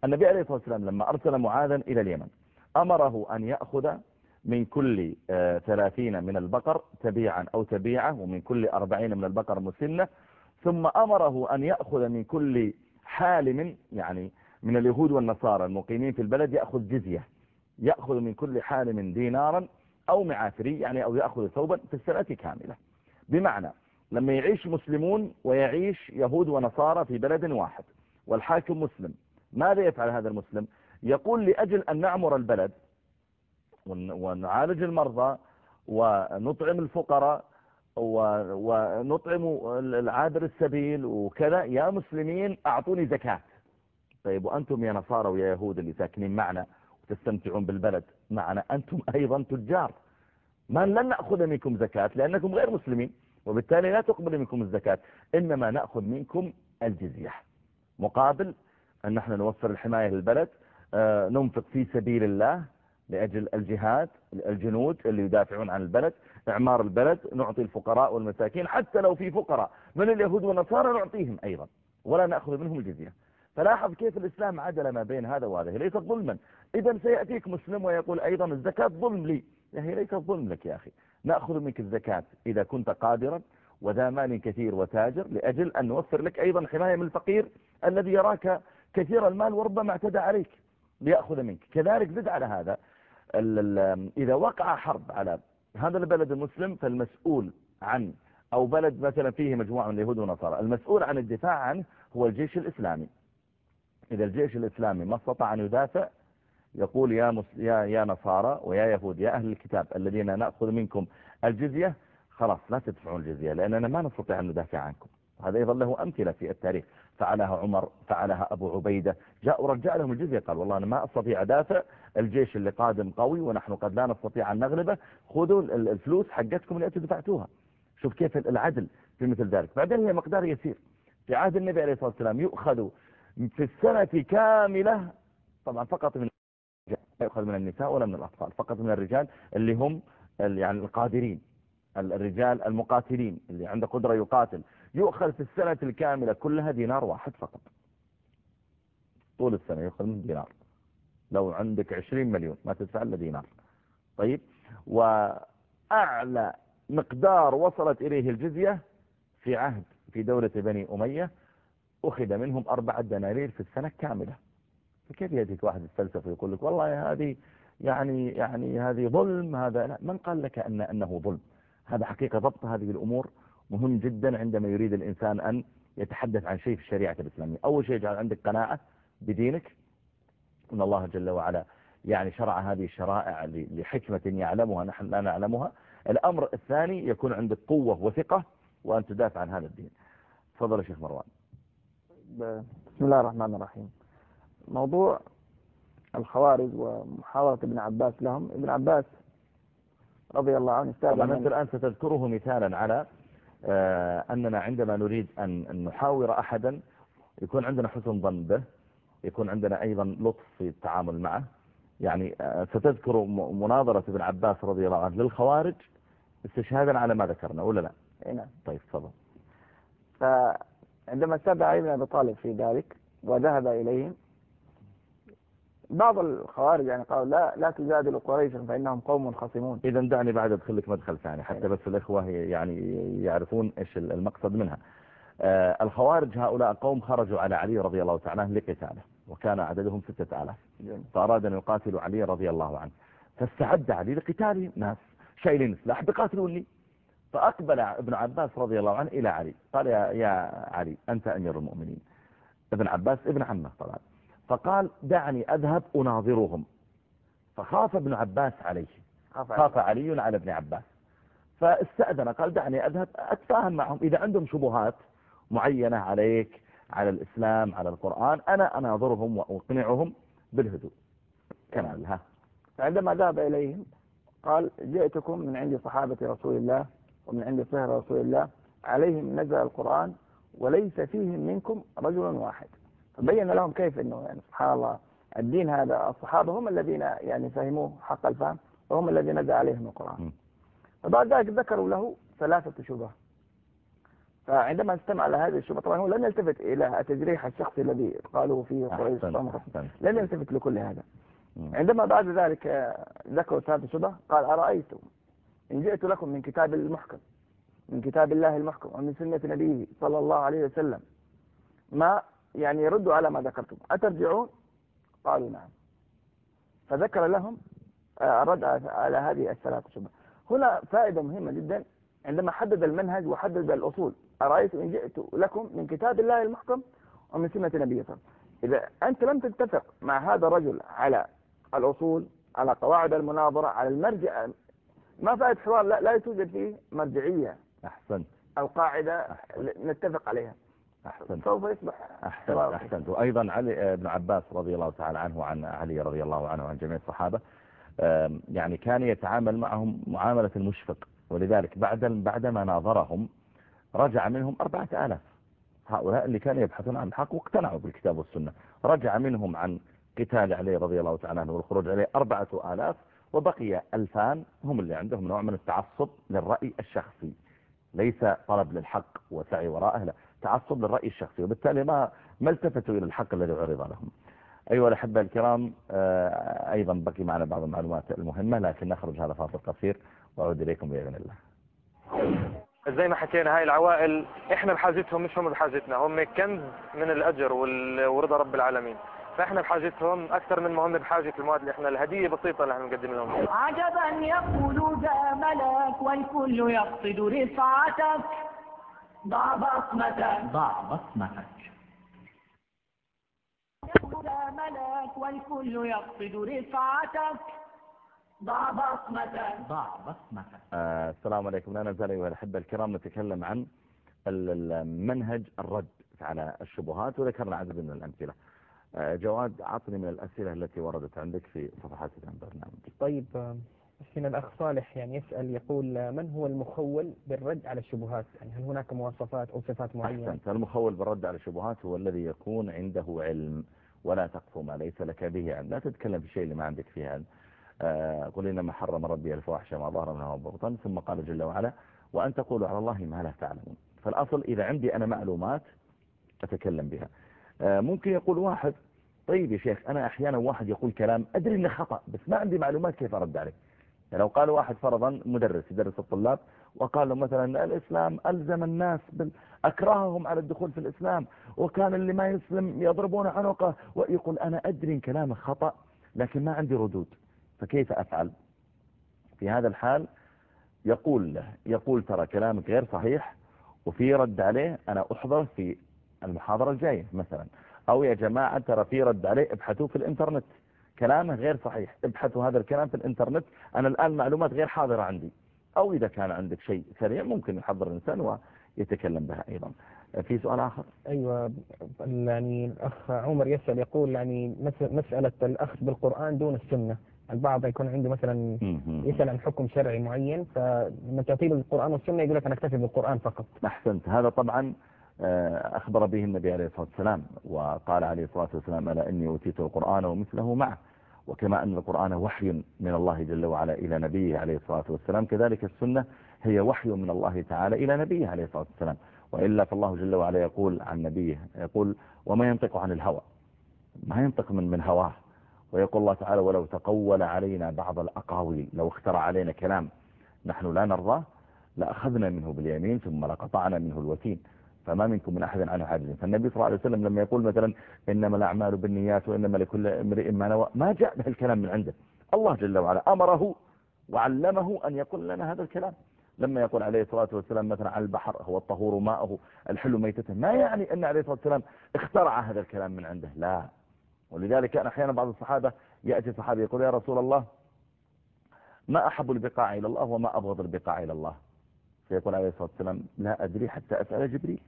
النبي عليه الصلاة والسلام لما أرسل معاذا إلى اليمن أمره أن يأخذ من كل آه، ثلاثين من البقر تبيعا أو تبيعة ومن كل أربعين من البقر مسنة ثم أمره أن يأخذ من كل حالم يعني من اليهود والنصارى المقيمين في البلد يأخذ جزية. يأخذ من كل حالم دينارا أو معافري يعني أو يأخذ ثوبا في السنة كاملة. بمعنى لما يعيش مسلمون ويعيش يهود ونصارى في بلد واحد والحاكم مسلم ماذا يفعل هذا المسلم؟ يقول لأجل أن نعمر البلد ونعالج المرضى ونطعم الفقراء ونطعم العابر السبيل وكذا. يا مسلمين أعطوني زكاة. طيب وأنتم يا نصارى ويا يهود اللي ساكنين معنا وتستمتعون بالبلد معنا أنتم أيضا تجار. ما لن نأخذ منكم زكاة لأنكم غير مسلمين وبالتالي لا تقبل منكم الزكاة إنما نأخذ منكم الجزية. مقابل أن نحن نوفر الحماية للبلد آه، ننفق في سبيل الله لأجل الجهاد الجنود اللي يدافعون عن البلد إعمار البلد نعطي الفقراء والمساكين حتى لو في فقراء من اليهود والنصارى نعطيهم أيضا ولا نأخذ منهم الجزية. فلاحظ كيف الإسلام عدل ما بين هذا وهذا. هي ليست ظلما. إذا سيأتيك مسلم ويقول أيضا الزكاة ظلم لي. هي ليست ظلم لك يا أخي. نأخذ منك الزكاة إذا كنت قادرا وذا مال كثير وتاجر لأجل أن نوفر لك أيضا حماية من الفقير الذي يراك كثير المال وربما اعتدى عليك ليأخذ منك. كذلك زد على هذا إذا وقع حرب على هذا البلد المسلم فالمسؤول عن أو بلد مثلا فيه مجموعة من اليهود والنصارى المسؤول عن الدفاع عنه هو الجيش الإسلامي. إذا الجيش الإسلامي ما استطاع أن يدافع يقول يا, مس... يا, يا نصارى ويا يهود يا أهل الكتاب الذين نأخذ منكم الجزية خلاص لا تدفعون الجزية لأننا ما نستطيع أن ندافع عنكم. هذا أيضا له أمثلة في التاريخ. فعلها عمر فعلها أبو عبيدة. جاء ورجع لهم الجزية قال والله أنا ما أستطيع أدافع الجيش اللي قادم قوي ونحن قد لا نستطيع أن نغلبه خذوا الفلوس حقتكم اللي أنتم دفعتوها. شوف كيف العدل في مثل ذلك. بعدين هي مقدار يسير. في عهد النبي عليه الصلاة والسلام يؤخذ في السنة كاملة طبعا فقط من يؤخذ من النساء ولا من الأطفال فقط من الرجال اللي هم يعني القادرين الرجال المقاتلين اللي عنده قدرة يقاتل. يؤخذ في السنة الكاملة كلها دينار واحد فقط. طول السنة يؤخذ من دينار. لو عندك عشرين مليون ما تدفع إلا دينار. طيب؟ وأعلى مقدار وصلت إليه الجزية في عهد في دولة بني أمية أخذ منهم أربعة دنانير في السنة كاملة. فكيف يأتيك واحد الفلسفة يقول لك والله هذه يعني يعني هذه ظلم هذا لا. من قال لك أن أنه ظلم؟ هذا حقيقة ضبط هذه الأمور. مهم جدا عندما يريد الإنسان أن يتحدث عن شيء في الشريعة الإسلامية. أول شيء يجعل عندك قناعة بدينك. أن الله جل وعلا يعني شرع هذه الشرائع لحكمة يعلمها نحن لا نعلمها. الأمر الثاني يكون عندك قوة وثقة وأن تدافع عن هذا الدين. تفضل يا شيخ مروان. بسم الله الرحمن الرحيم. موضوع الخوارج ومحاورة ابن عباس لهم. ابن عباس رضي الله عنه طبعا أنت الآن ستذكره مثالا على آه، أننا عندما نريد أن نحاور أحدا يكون عندنا حسن ظن به يكون عندنا أيضا لطف في التعامل معه. يعني آه، ستذكر مناظرة ابن عباس رضي الله عنه للخوارج استشهادا على ما ذكرنا ولا لا؟ نعم. طيب تفضل. فعندما استدعى علي بن أبي طالب في ذلك وذهب إليهم بعض الخوارج يعني قالوا لا لا تجادلوا قريشا فإنهم قوم خصمون. إذا دعني بعد أدخل لك مدخل ثاني حتى بس الإخوة يعني يعرفون إيش المقصد منها. آه الخوارج هؤلاء قوم خرجوا على علي رضي الله تعالى لقتاله وكان عددهم ستة آلاف. فأراد أن يقاتلوا علي رضي الله عنه. فاستعد علي لقتالهم. ناس شايلين سلاح بقاتلوني. فأقبل ابن عباس رضي الله عنه إلى علي. قال يا, يا علي أنت أمير المؤمنين. ابن عباس ابن عمه طبعا. فقال دعني أذهب أناظرهم. فخاف ابن عباس عليه. خاف علي. على ابن عباس. فاستأذن قال دعني أذهب أتفاهم معهم. إذا عندهم شبهات معينة عليك على الإسلام على القرآن أنا أناظرهم وأقنعهم بالهدوء. كمال ها. فعندما ذهب إليهم قال جئتكم من عند صحابة رسول الله ومن عند صهر رسول الله عليهم نزل القرآن وليس فيهم منكم رجل واحد. فبين لهم كيف إنه يعني سبحان الله الدين هذا الصحابة هم الذين يعني فهموه حق الفهم وهم الذين نزل عليهم القرآن. فبعد ذلك ذكروا له ثلاثة شبه. فعندما استمع لهذه الشبهة طبعا هو لم يلتفت إلى التجريح الشخصي الذي قالوا فيه قريش لم يلتفت لكل هذا. عندما بعد ذلك ذكروا ثلاثة شبه قال أرأيتم إن جئت لكم من كتاب المحكم من كتاب الله المحكم ومن سنة نبيه صلى الله عليه وسلم ما يعني يردوا على ما ذكرتم. أترجعون؟ قالوا نعم. فذكر لهم الرد آه، على هذه الثلاث شبه. هنا فائدة مهمة جدا عندما حدد المنهج وحدد الأصول أرأيت إن جئت لكم من كتاب الله المحكم ومن سنة نبيه صلى إذا أنت لم تتفق مع هذا الرجل على الأصول على قواعد المناظرة على المرجع ما فائدة حوار لا, لا توجد فيه مرجعية. أحسنت. القاعدة أحسنت. نتفق عليها. أحسنت. سوف يصبح أحسنت, أحسنت. وأيضا علي بن عباس رضي الله تعالى عنه وعن علي رضي الله عنه وعن جميع الصحابة يعني كان يتعامل معهم معاملة المشفق. ولذلك بعد بعدما ناظرهم رجع منهم أربعة آلاف. هؤلاء اللي كانوا يبحثون عن الحق واقتنعوا بالكتاب والسنة. رجع منهم عن قتال عليه رضي الله تعالى عنه والخروج عليه أربعة آلاف. وبقي ألفان هم اللي عندهم نوع من التعصب للرأي الشخصي. ليس طلب للحق وسعي وراءه لا تعصب للرأي الشخصي وبالتالي ما ما التفتوا إلى الحق الذي عرض لهم. أيها الأحبة الكرام آه، أيضا بقي معنا بعض المعلومات المهمة لكن نخرج هذا فاصل قصير وأعود إليكم بإذن الله. زي ما حكينا هاي العوائل إحنا بحاجتهم مش هم بحاجتنا هم كنز من الأجر ورضا رب العالمين. فإحنا بحاجتهم أكثر من ما هم بحاجة المواد اللي إحنا الهدية بسيطة اللي إحنا نقدم لهم. عجبا يقول ذا ملك والكل يقصد رفعتك. ضع بصمتك. ضع بصمتك. ذا ملك والكل يقصد رفعتك. ضع بصمتك. ضع بصمتك. آه السلام عليكم. لا نزال أيها الأحبة الكرام نتكلم عن المنهج الرد على الشبهات وذكرنا عدد من الأمثلة. آه، جواد عطني من الأسئلة التي وردت عندك في صفحات البرنامج. طيب هنا الأخ صالح يعني يسأل يقول من هو المخول بالرد على الشبهات؟ يعني هل هناك مواصفات أو صفات معينة؟ أحسنت. المخول بالرد على الشبهات هو الذي يكون عنده علم ولا تقف ما ليس لك به علم. لا تتكلم في الشيء اللي ما عندك فيه علم. آه، قل إنما حرم ربي الفواحش ما ظهر منها وبطن. ثم قال جل وعلا وأن تقولوا على الله ما لا تعلمون. فالأصل إذا عندي أنا معلومات أتكلم بها. آه، ممكن يقول واحد طيب يا شيخ أنا أحيانا واحد يقول كلام أدري أنه خطأ بس ما عندي معلومات كيف أرد عليه. لو قال واحد فرضا مدرس يدرس الطلاب وقال له مثلا الإسلام ألزم الناس بال... أكرههم على الدخول في الإسلام وكان اللي ما يسلم يضربون عنقه ويقول أنا أدري إن كلامه خطأ لكن ما عندي ردود. فكيف أفعل؟ في هذا الحال يقول له يقول ترى كلامك غير صحيح وفي رد عليه أنا أحضر في المحاضرة الجاية مثلا. أو يا جماعة ترى في رد عليه ابحثوا في الإنترنت. كلامه غير صحيح. ابحثوا هذا الكلام في الإنترنت. أنا الآن معلومات غير حاضرة عندي. أو إذا كان عندك شيء سريع ممكن يحضر الإنسان ويتكلم بها أيضا. في سؤال آخر؟ أيوة. يعني الأخ عمر يسأل يقول يعني مسألة الأخذ بالقرآن دون السنة. البعض يكون عنده مثلا يسأل عن حكم شرعي معين فلما تعطيه القرآن والسنة يقول لك أنا أكتفي بالقرآن فقط. أحسنت. هذا طبعا أخبر به النبي عليه الصلاة والسلام وقال عليه الصلاة والسلام ألا إني أوتيت القرآن ومثله معه وكما أن القرآن وحي من الله جل وعلا إلى نبيه عليه الصلاة والسلام كذلك السنة هي وحي من الله تعالى إلى نبيه عليه الصلاة والسلام. وإلا فالله جل وعلا يقول عن نبيه يقول وما ينطق عن الهوى ما ينطق من من هواه. ويقول الله تعالى ولو تقول علينا بعض الأقاويل لو اخترع علينا كلام نحن لا نرضاه لأخذنا منه باليمين ثم لقطعنا منه الوتين فما منكم من أحد عنه حاجزين فالنبي صلى الله عليه وسلم لما يقول مثلا إنما الأعمال بالنيات وإنما لكل امرئ ما نوى ما جاء به الكلام من عنده. الله جل وعلا أمره وعلمه أن يقول لنا هذا الكلام. لما يقول عليه الصلاة والسلام مثلا على البحر هو الطهور ماءه الحل ميتته ما يعني أن عليه الصلاة والسلام اخترع هذا الكلام من عنده؟ لا. ولذلك كان أحيانا بعض الصحابة يأتي صحابي يقول يا رسول الله ما أحب البقاع إلى الله وما أبغض البقاع إلى الله. فيقول عليه الصلاة والسلام لا أدري حتى أسأل جبريل.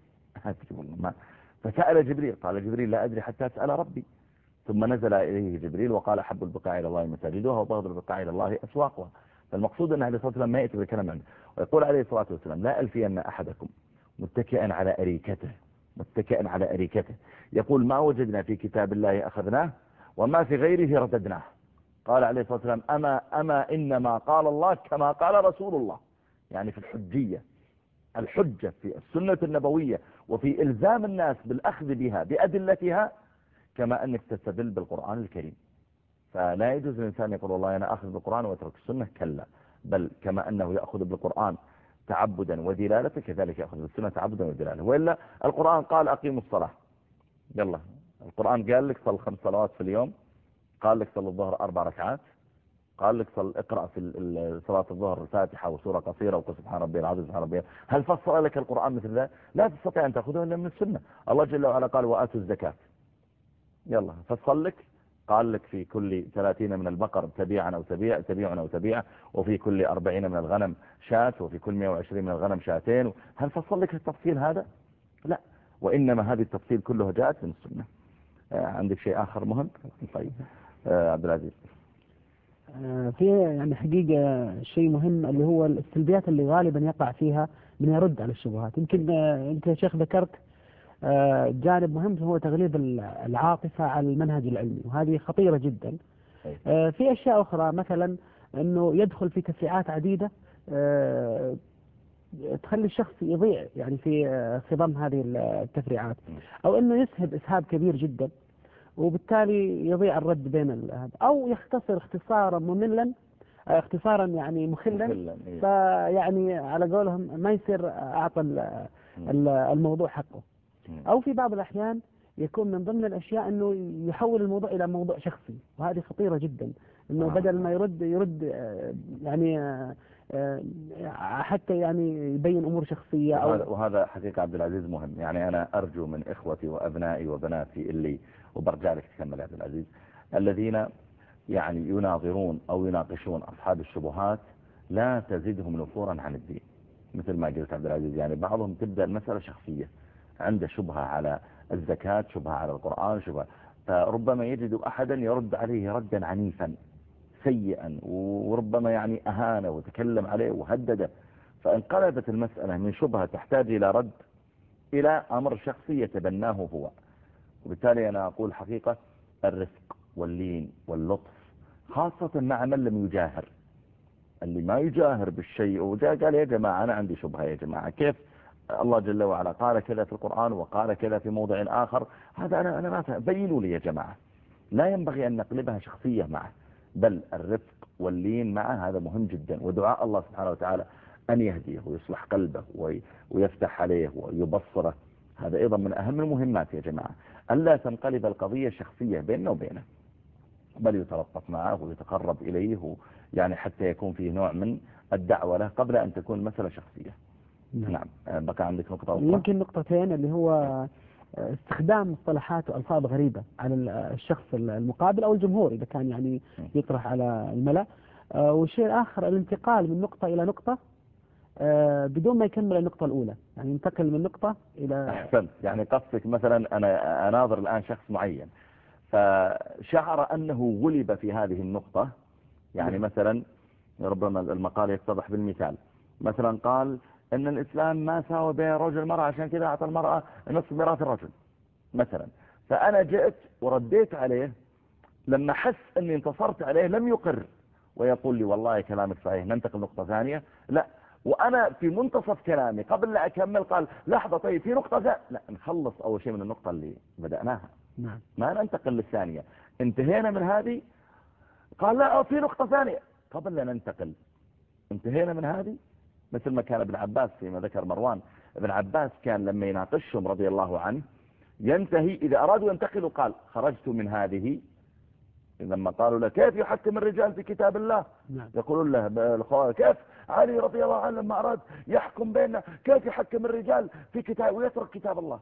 فسأل جبريل قال جبريل لا أدري حتى أسأل ربي. ثم نزل إليه جبريل وقال أحب البقاع إلى الله مساجدها وبغض البقاع إلى الله أسواقها فالمقصود أن عليه الصلاة والسلام ما يأتي بالكلام عنه. ويقول عليه الصلاة والسلام لا ألفين أحدكم متكئا على أريكته متكئا على أريكته. يقول ما وجدنا في كتاب الله أخذناه وما في غيره رددناه. قال عليه الصلاة والسلام أما, أما إنما قال الله كما قال رسول الله. يعني في الحجية الحجة في السنة النبوية وفي إلزام الناس بالأخذ بها بأدلتها كما أنك تستدل بالقرآن الكريم. فلا يجوز الإنسان يقول والله أنا أخذ بالقرآن وأترك السنة كلا. بل كما أنه يأخذ بالقرآن تعبدا ودلالة كذلك يأخذ بالسنة تعبدا ودلالة وإلا القرآن قال أقيموا الصلاة. يلا. القرآن قال لك صل خمس صلوات في اليوم قال لك صل الظهر أربع ركعات. قال لك صل اقرأ في صلاة الظهر الفاتحة وسورة قصيرة وقل سبحان ربي العظيم سبحان ربي. هل فصل لك القرآن مثل ذا؟ لا تستطيع أن تأخذه إلا من السنة. الله جل وعلا قال وآتوا الزكاة. يلا فصل لك. قال لك في كل ثلاثين من البقر تبيعا أو تبيع تبيع أو تبيع وفي كل أربعين من الغنم شات وفي كل 120 من الغنم شاتين. هل فصل لك التفصيل هذا؟ لا. وإنما هذه التفصيل كله جاءت من السنة. آه، عندك شيء آخر مهم؟ طيب. آه، عبد العزيز. في يعني حقيقة شيء مهم اللي هو السلبيات اللي غالبا يقع فيها من يرد على الشبهات. يمكن أنت يا شيخ ذكرت جانب مهم هو تغليب العاطفة على المنهج العلمي وهذه خطيرة جدا. في أشياء أخرى مثلا أنه يدخل في تفريعات عديدة تخلي الشخص يضيع يعني في خضم هذه التفريعات. أو أنه يسهب إسهاب كبير جدا. وبالتالي يضيع الرد بين هذا. أو يختصر اختصارا مملا اختصارا يعني مخلا. إيه. فيعني على قولهم ما يصير أعطى الموضوع حقه. أو في بعض الأحيان يكون من ضمن الأشياء أنه يحول الموضوع إلى موضوع شخصي وهذه خطيرة جدا. أنه بدل ما يرد يرد يعني حتى يعني يبين أمور شخصية أو وهذا حقيقة عبد العزيز مهم. يعني أنا أرجو من إخوتي وأبنائي وبناتي اللي وبرجع لك تكمل عبد العزيز. الذين يعني يناظرون أو يناقشون أصحاب الشبهات لا تزيدهم نفورا عن الدين مثل ما قلت عبد العزيز. يعني بعضهم تبدأ المسألة شخصية عنده شبهة على الزكاة شبهة على القرآن شبهة. فربما يجد أحدا يرد عليه ردا عنيفا سيئا وربما يعني أهانه وتكلم عليه وهدده. فانقلبت المسألة من شبهة تحتاج إلى رد إلى أمر شخصي يتبناه هو. وبالتالي أنا أقول حقيقة الرفق واللين واللطف خاصة مع من لم يجاهر. اللي ما يجاهر بالشيء وجاء قال يا جماعة أنا عندي شبهة يا جماعة كيف؟ الله جل وعلا قال كذا في القرآن وقال كذا في موضع آخر. هذا أنا أنا ما بينوا لي يا جماعة. لا ينبغي أن نقلبها شخصية معه بل الرفق واللين معه هذا مهم جدا. ودعاء الله سبحانه وتعالى أن يهديه ويصلح قلبه ويفتح عليه ويبصره. هذا أيضا من أهم المهمات يا جماعة. ألا تنقلب القضية شخصية بيننا وبينه بل يتلطف معه ويتقرب إليه يعني حتى يكون فيه نوع من الدعوة له قبل أن تكون مسألة شخصية. نعم, نعم. بقى عندك نقطة أخرى؟ يمكن نقطتين اللي هو استخدام مصطلحات وألفاظ غريبة على الشخص المقابل أو الجمهور إذا كان يعني يطرح على الملأ. آه، والشيء الآخر الانتقال من نقطة إلى نقطة. آه، بدون ما يكمل النقطة الأولى. يعني ينتقل من نقطة إلى أحسنت. يعني قصدك مثلا أنا أناظر الآن شخص معين. فشعر أنه غلب في هذه النقطة. يعني مثلا ربما المقال يتضح بالمثال. مثلا قال إن الإسلام ما ساوى بين الرجل والمرأة عشان كذا أعطى المرأة نصف ميراث الرجل مثلا. فأنا جئت ورديت عليه لما حس إني انتصرت عليه لم يقر ويقول لي والله كلامك صحيح ننتقل نقطة ثانية. لا وأنا في منتصف كلامي قبل لا أكمل قال لحظة طيب في نقطة ثانية لا نخلص أول شيء من النقطة اللي بدأناها. نعم. ما ننتقل للثانية. انتهينا من هذه؟ قال لا في نقطة ثانية. قبل لا ننتقل انتهينا من هذه؟ مثل ما كان ابن عباس فيما ذكر مروان ابن عباس كان لما يناقشهم رضي الله عنه ينتهي إذا أرادوا ينتقلوا قال خرجت من هذه؟ لما قالوا له كيف يحكم الرجال في كتاب الله؟ نعم. يقولون له كيف؟ علي رضي الله عنه لما أراد يحكم بيننا كيف يحكم الرجال في كتاب ويترك كتاب الله.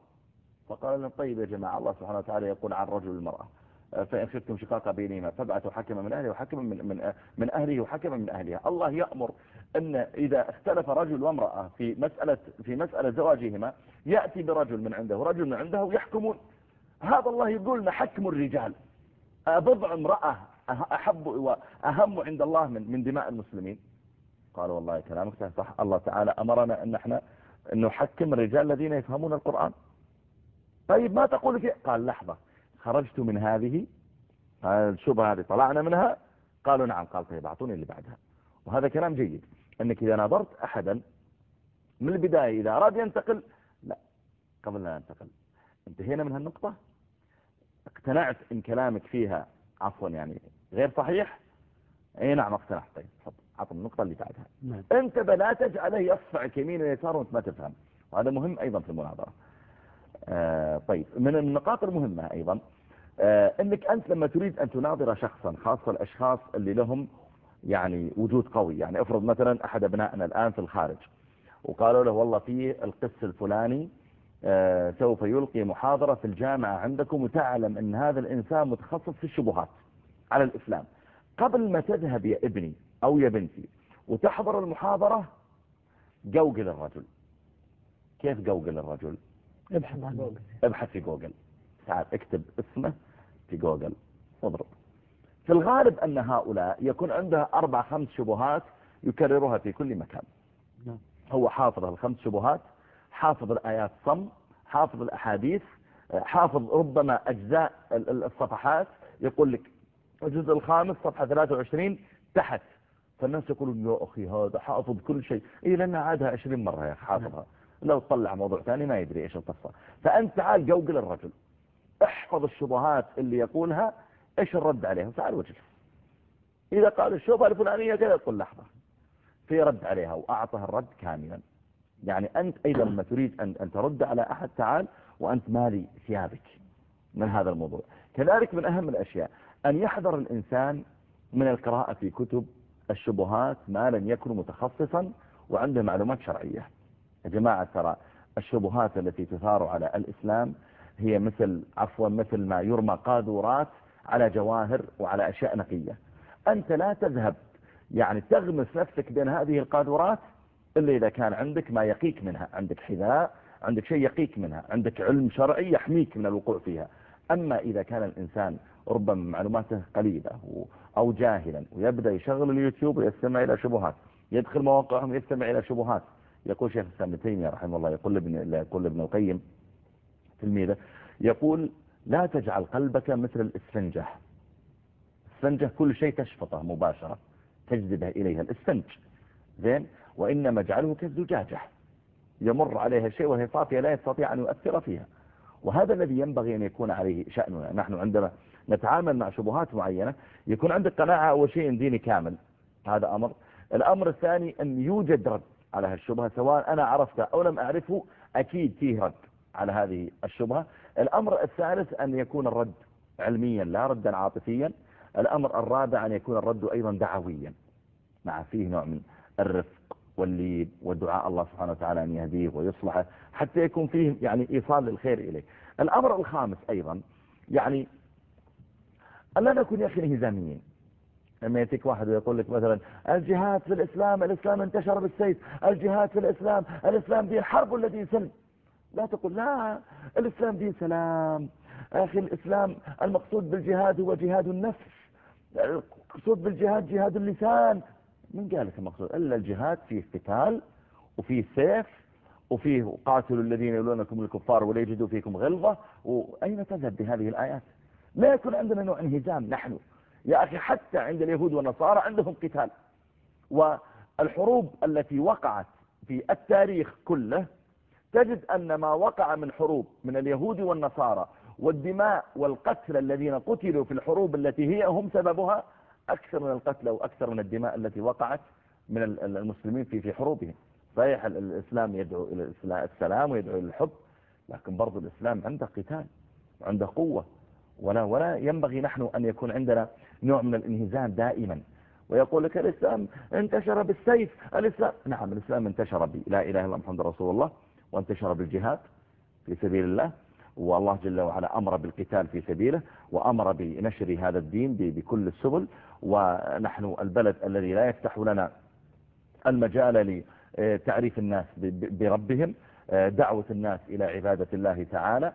فقال لهم طيب يا جماعة الله سبحانه وتعالى يقول عن رجل المرأة فإن خفتم شقاق بينهما فابعثوا حكما من أهله وحكما من, من, من أهله وحكما من أهلها. الله يأمر أن إذا اختلف رجل وامرأة في مسألة, في مسألة زواجهما يأتي برجل من عنده ورجل من عنده ويحكمون هذا الله يقول حكم الرجال. بضع امرأة أحب وأهم عند الله من, من دماء المسلمين. قال والله كلامك صح. الله تعالى أمرنا أن إحنا نحكم الرجال الذين يفهمون القرآن. طيب ما تقول فيه قال لحظة. خرجت من هذه الشبهة هذه طلعنا منها؟ قالوا نعم. قال طيب أعطوني اللي بعدها. وهذا كلام جيد أنك إذا نظرت أحدا من البداية إذا أراد ينتقل لا قبل لا ينتقل. انتهينا من هالنقطة اقتنعت إن كلامك فيها عفوا يعني غير صحيح؟ إي نعم اقتنعت. طيب عطم النقطة اللي بعدها. نعم. أنت لا تجعله يصفعك يمين ويسار وأنت ما تفهم. وهذا مهم أيضا في المناظرة. آه طيب. من النقاط المهمة أيضا آه إنك أنت لما تريد أن تناظر شخصا خاصة الأشخاص اللي لهم يعني وجود قوي. يعني افرض مثلا أحد أبنائنا الآن في الخارج وقالوا له والله في القس الفلاني آه سوف يلقي محاضرة في الجامعة عندكم وتعلم إن هذا الإنسان متخصص في الشبهات على الإسلام. قبل ما تذهب يا ابني أو يا بنتي. وتحضر المحاضرة جوجل الرجل. كيف جوجل الرجل؟ ابحث عن جوجل. ابحث في جوجل. تعال اكتب اسمه في جوجل. واضرب في الغالب أن هؤلاء يكون عنده أربع خمس شبهات يكررها في كل مكان. نعم. هو حافظ الخمس شبهات حافظ الآيات صم حافظ الأحاديث حافظ ربما أجزاء الصفحات. يقول لك الجزء الخامس صفحة 23 تحت. فالناس يقولون يا أخي هذا حافظ كل شيء. إيه لأنه عادها 20 مرة يا أخي حافظها. لو طلع موضوع ثاني ما يدري إيش القصة. فأنت تعال جوجل الرجل. احفظ الشبهات اللي يقولها إيش الرد عليها؟ وتعال وجه إذا قال الشبهة الفلانية كذا تقول لحظة. في رد عليها وأعطها الرد كاملا. يعني أنت أيضا لما تريد أن, أن ترد على أحد تعال وأنت مالي ثيابك من هذا الموضوع. كذلك من أهم الأشياء أن يحذر الإنسان من القراءة في كتب الشبهات ما لم يكن متخصصا وعنده معلومات شرعية. يا جماعة ترى الشبهات التي تثار على الإسلام هي مثل عفوا مثل ما يرمى قاذورات على جواهر وعلى أشياء نقية. أنت لا تذهب يعني تغمس نفسك بين هذه القاذورات إلا إذا كان عندك ما يقيك منها. عندك حذاء عندك شيء يقيك منها. عندك علم شرعي يحميك من الوقوع فيها. أما إذا كان الإنسان ربما معلوماته قليلة أو جاهلا ويبدأ يشغل اليوتيوب ويستمع إلى شبهات يدخل مواقعهم يستمع إلى شبهات. يقول شيخ الإسلام تيمية رحمه الله يقول ابن يقول ابن القيم تلميذه يقول لا تجعل قلبك مثل الإسفنجة. الإسفنجة كل شيء تشفطه مباشرة تجذبه إليها الإسفنج. زين؟ وإنما اجعله كالزجاجة. يمر عليها شيء وهي صافية لا يستطيع أن يؤثر فيها. وهذا الذي ينبغي أن يكون عليه شأننا نحن عندما نتعامل مع شبهات معينة يكون عندك قناعة أول شيء ديني كامل. هذا أمر. الأمر الثاني أن يوجد رد على هالشبهة سواء أنا عرفته أو لم أعرفه أكيد فيه رد على هذه الشبهة. الأمر الثالث أن يكون الرد علميا لا ردا عاطفيا. الأمر الرابع أن يكون الرد أيضا دعويا. مع فيه نوع من الرفق. والليب ودعاء الله سبحانه وتعالى أن يهديه ويصلحه حتى يكون فيه يعني إيصال للخير إليه. الأمر الخامس أيضا يعني ألا نكون يا أخي انهزاميين لما يأتيك واحد ويقول لك مثلا الجهاد في الإسلام الإسلام انتشر بالسيف. الجهاد في الإسلام الإسلام دين حرب دين سلم؟ لا تقول لا الإسلام دين سلام. أخي الإسلام المقصود بالجهاد هو جهاد النفس. المقصود بالجهاد جهاد اللسان. من قال لك المقصود؟ إلا الجهاد فيه قتال وفيه سيف وفيه قاتلوا الذين يلونكم الكفار ولا يجدوا فيكم غلظة. وأين تذهب بهذه الآيات؟ لا يكون عندنا نوع انهزام نحن. يا أخي حتى عند اليهود والنصارى عندهم قتال. والحروب التي وقعت في التاريخ كله تجد أن ما وقع من حروب من اليهود والنصارى والدماء والقتل الذين قتلوا في الحروب التي هي هم سببها أكثر من القتل وأكثر من الدماء التي وقعت من المسلمين في في حروبهم. صحيح الإسلام يدعو إلى السلام ويدعو إلى الحب لكن برضو الإسلام عنده قتال عنده قوة. ولا, ولا ينبغي نحن أن يكون عندنا نوع من الانهزام دائما. ويقول لك الإسلام انتشر بالسيف. الإسلام نعم الإسلام انتشر ب لا إله إلا محمد رسول الله وانتشر بالجهاد في سبيل الله. والله جل وعلا أمر بالقتال في سبيله وأمر بنشر هذا الدين بكل السبل. ونحن البلد الذي لا يفتح لنا المجال لتعريف الناس بربهم دعوة الناس إلى عبادة الله تعالى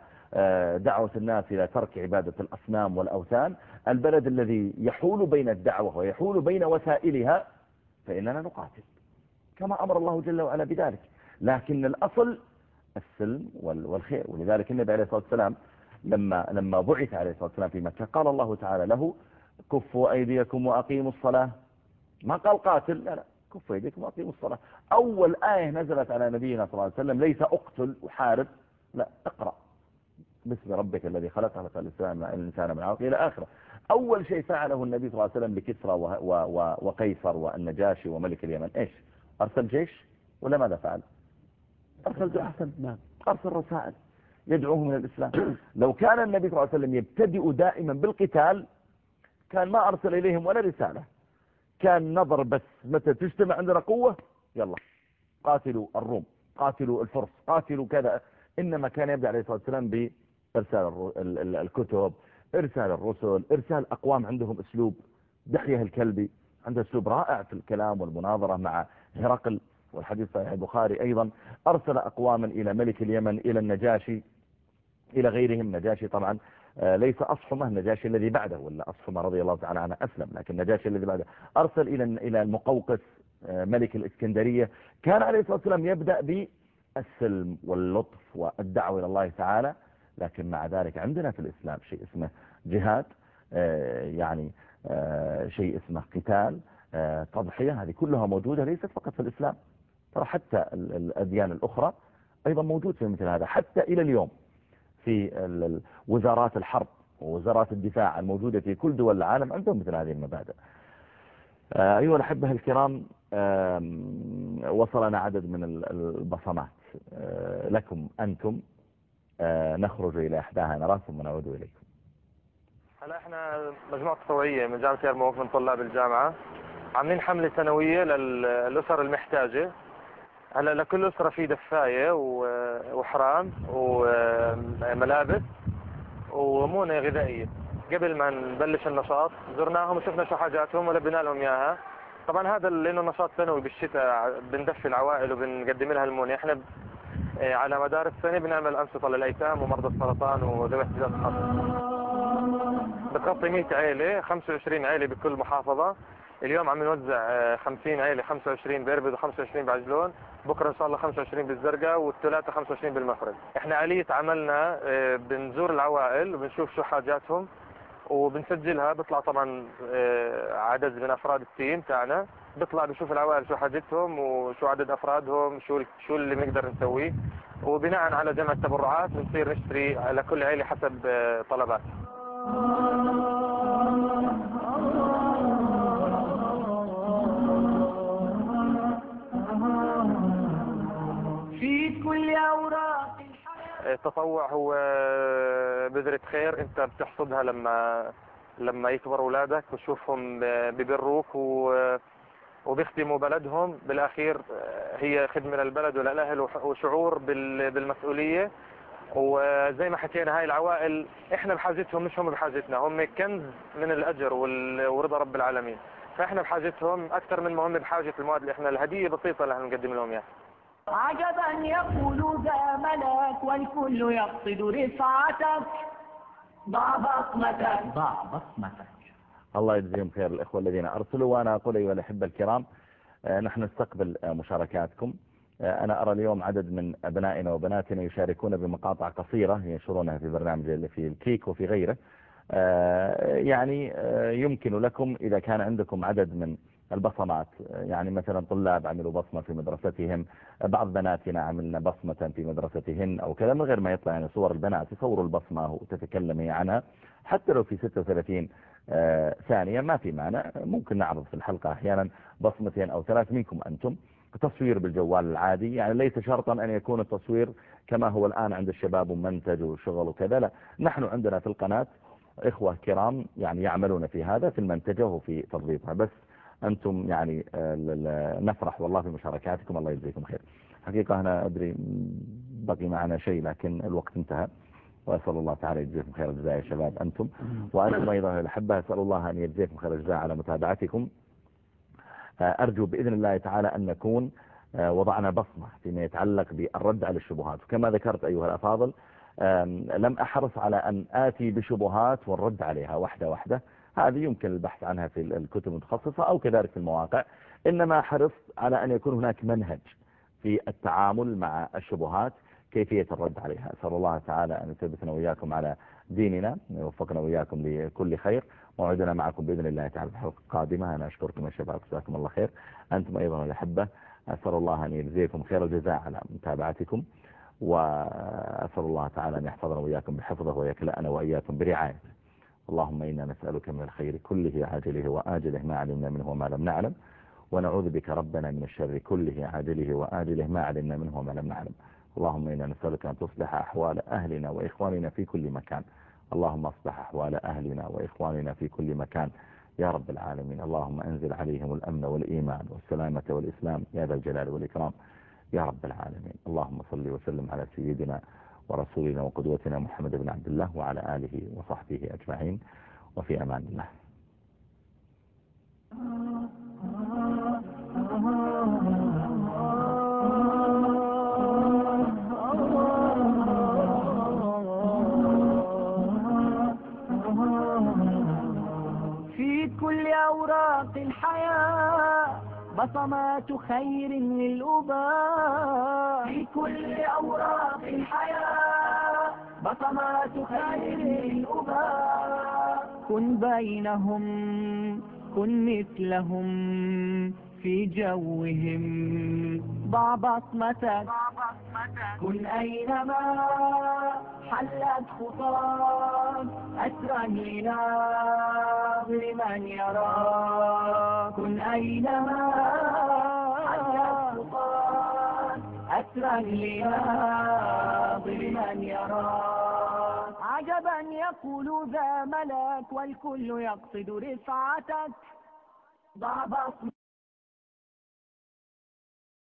دعوة الناس إلى ترك عبادة الأصنام والأوثان. البلد الذي يحول بين الدعوة ويحول بين وسائلها فإننا نقاتل كما أمر الله جل وعلا بذلك. لكن الأصل السلم والخير. ولذلك النبي عليه الصلاة والسلام لما, لما بعث عليه الصلاة والسلام في مكة قال الله تعالى له كفوا أيديكم وأقيموا الصلاة. ما قال قاتل؟ لا لا. كفوا أيديكم وأقيموا الصلاة. أول آية نزلت على نبينا صلى الله عليه وسلم ليس أقتل وحارب. لا اقرأ. باسم ربك الذي خلق خلق الإنسان من عرق إلى آخرة. أول شيء فعله النبي صلى الله عليه وسلم بكسرى وقيصر والنجاشي وملك اليمن. إيش؟ أرسل جيش ولا ماذا فعل؟ أرسل أحسن نعم. أرسل رسائل يدعوهم إلى الإسلام. لو كان النبي صلى الله عليه وسلم يبتدئ دائما بالقتال كان ما أرسل إليهم ولا رسالة. كان نظر بس متى تجتمع عندنا قوة؟ يلا قاتلوا الروم قاتلوا الفرس قاتلوا كذا. إنما كان يبدأ عليه الصلاة والسلام بإرسال الكتب إرسال الرسل إرسال أقوام عندهم أسلوب دحيه الكلبي عنده أسلوب رائع في الكلام والمناظرة مع هرقل والحديث صحيح البخاري أيضا. أرسل أقواما إلى ملك اليمن إلى النجاشي إلى غيرهم نجاشي طبعا. ليس أصحمة النجاشي الذي بعده ولا أصحمة رضي الله تعالى عنه أسلم لكن النجاشي الذي بعده. أرسل إلى إلى المقوقس آه، ملك الإسكندرية. كان عليه الصلاة والسلام يبدأ بالسلم واللطف والدعوة إلى الله تعالى لكن مع ذلك عندنا في الإسلام شيء اسمه جهاد آه، يعني شيء اسمه قتال تضحية. هذه كلها موجودة ليست فقط في الإسلام ترى حتى الأديان الأخرى أيضا موجود في مثل هذا حتى إلى اليوم. في وزارات الحرب ووزارات الدفاع الموجودة في كل دول العالم عندهم مثل هذه المبادئ. آه، أيها الأحبة الكرام وصلنا عدد من البصمات. آه، لكم أنتم. آه، نخرج إلى إحداها نرى ثم نعود إليكم. هلا إحنا مجموعة تطوعية من جامعة يرموك من طلاب الجامعة. عاملين حملة سنوية للأسر المحتاجة. هلا لكل أسرة في دفاية وحرام وملابس ومونة غذائية. قبل ما نبلش النشاط زرناهم وشفنا شو حاجاتهم ولبينا لهم إياها. طبعا هذا لأنه نشاط سنوي بالشتاء بندفي العوائل وبنقدم لها المونة إحنا على مدار السنة بنعمل أنشطة للأيتام ومرضى السرطان وذوي احتياجات خاصة بتغطي 100 عائلة 25 عائلة بكل محافظة. اليوم عم نوزع 50 عائلة 25 بإربد و25 بعجلون. بكرة إن شاء الله 25 بالزرقاء والثلاثة 25 بالمخرج إحنا آلية عملنا آه، بنزور العوائل وبنشوف شو حاجاتهم وبنسجلها. بيطلع طبعا آه، عدد من أفراد التيم تاعنا. بيطلع بشوف العوائل شو حاجتهم وشو عدد أفرادهم شو شو اللي بنقدر نسويه. وبناء على جمع التبرعات بنصير نشتري لكل عائله حسب آه، طلباتها. في كل أوراق التطوع هو بذرة خير. أنت بتحصدها لما لما يكبر أولادك وتشوفهم ببروك وبيخدموا بلدهم. بالأخير هي خدمة للبلد وللأهل وشعور بالمسؤولية. وزي ما حكينا هاي العوائل إحنا بحاجتهم مش هم بحاجتنا. هم كنز من الأجر ورضا رب العالمين. فإحنا بحاجتهم أكثر من ما هم بحاجة المواد اللي إحنا الهدية بسيطة اللي نقدم لهم إياها. عجبا يقول ذا ملاك والكل يقصد رفعتك. ضع بصمتك. ضع بصمتك. الله يجزيهم خير الإخوة الذين أرسلوا وأنا أقول أيها الأحبة الكرام آه، نحن نستقبل آه، مشاركاتكم. آه، أنا أرى اليوم عدد من أبنائنا وبناتنا يشاركون بمقاطع قصيرة ينشرونها في برنامج في الكيك وفي غيره. يعني يمكن لكم إذا كان عندكم عدد من البصمات. يعني مثلا طلاب عملوا بصمة في مدرستهم بعض بناتنا عملنا بصمة في مدرستهن أو كذا من غير ما يطلع يعني صور البنات يصوروا البصمة وتتكلمي عنها. حتى لو في 36 آه، ثانية ما في معنى ممكن نعرض في الحلقة أحيانا بصمتين أو ثلاث منكم أنتم. تصوير بالجوال العادي يعني ليس شرطا أن يكون التصوير كما هو الآن عند الشباب ومنتج وشغل وكذا لا. نحن عندنا في القناة إخوة كرام يعني يعملون في هذا في المنتجة وفي تضبيطها. بس أنتم يعني نفرح والله في مشاركاتكم الله يجزيكم خير. حقيقة أنا أدري بقي معنا شيء لكن الوقت انتهى. وأسأل الله تعالى يجزيكم خير الجزاء يا شباب أنتم. وأنتم أيضا الأحبة أسأل الله أن يجزيكم خير الجزاء على متابعتكم. أرجو بإذن الله تعالى أن نكون وضعنا بصمة فيما يتعلق بالرد على الشبهات. وكما ذكرت أيها الأفاضل لم أحرص على أن آتي بشبهات والرد عليها واحدة واحدة هذه يمكن البحث عنها في الكتب المتخصصة أو كذلك في المواقع. إنما حرصت على أن يكون هناك منهج في التعامل مع الشبهات كيفية الرد عليها. أسأل الله تعالى أن يثبتنا وإياكم على ديننا ويوفقنا وإياكم لكل خير. موعدنا معكم بإذن الله تعالى في الحلقة القادمة. أنا أشكركم يا شباب جزاكم الله خير. أنتم أيضا الأحبة أسأل الله أن يجزيكم خير الجزاء على متابعتكم وأسأل الله تعالى أن يحفظنا وإياكم بحفظه ويكلأنا وإياكم برعايته. اللهم إنا نسألك من الخير كله عاجله وآجله ما علمنا منه وما لم نعلم. ونعوذ بك ربنا من الشر كله عاجله وآجله ما علمنا منه وما لم نعلم. اللهم إنا نسألك أن تصلح أحوال أهلنا وإخواننا في كل مكان. اللهم اصلح أحوال أهلنا وإخواننا في كل مكان. يا رب العالمين اللهم أنزل عليهم الأمن والإيمان والسلامة والإسلام. يا ذا الجلال والإكرام. يا رب العالمين اللهم صل وسلم على سيدنا ورسولنا وقدوتنا محمد بن عبد الله وعلى آله وصحبه أجمعين. وفي أمان الله. في كل أوراق الحياة بصمات خير للأباء. في كل أوراق الحياة. بصمات خير للأباء. كن بينهم كن مثلهم. في جوهم. ضع بصمتك كن أينما حلت خطاك؟ أسرا لناظر من يراك. كن أينما حلت خطاك؟ أسرا لناظر من يراك. عجبا يقول ذا ملاك والكل يقصد رفعتك. ضع بصمتك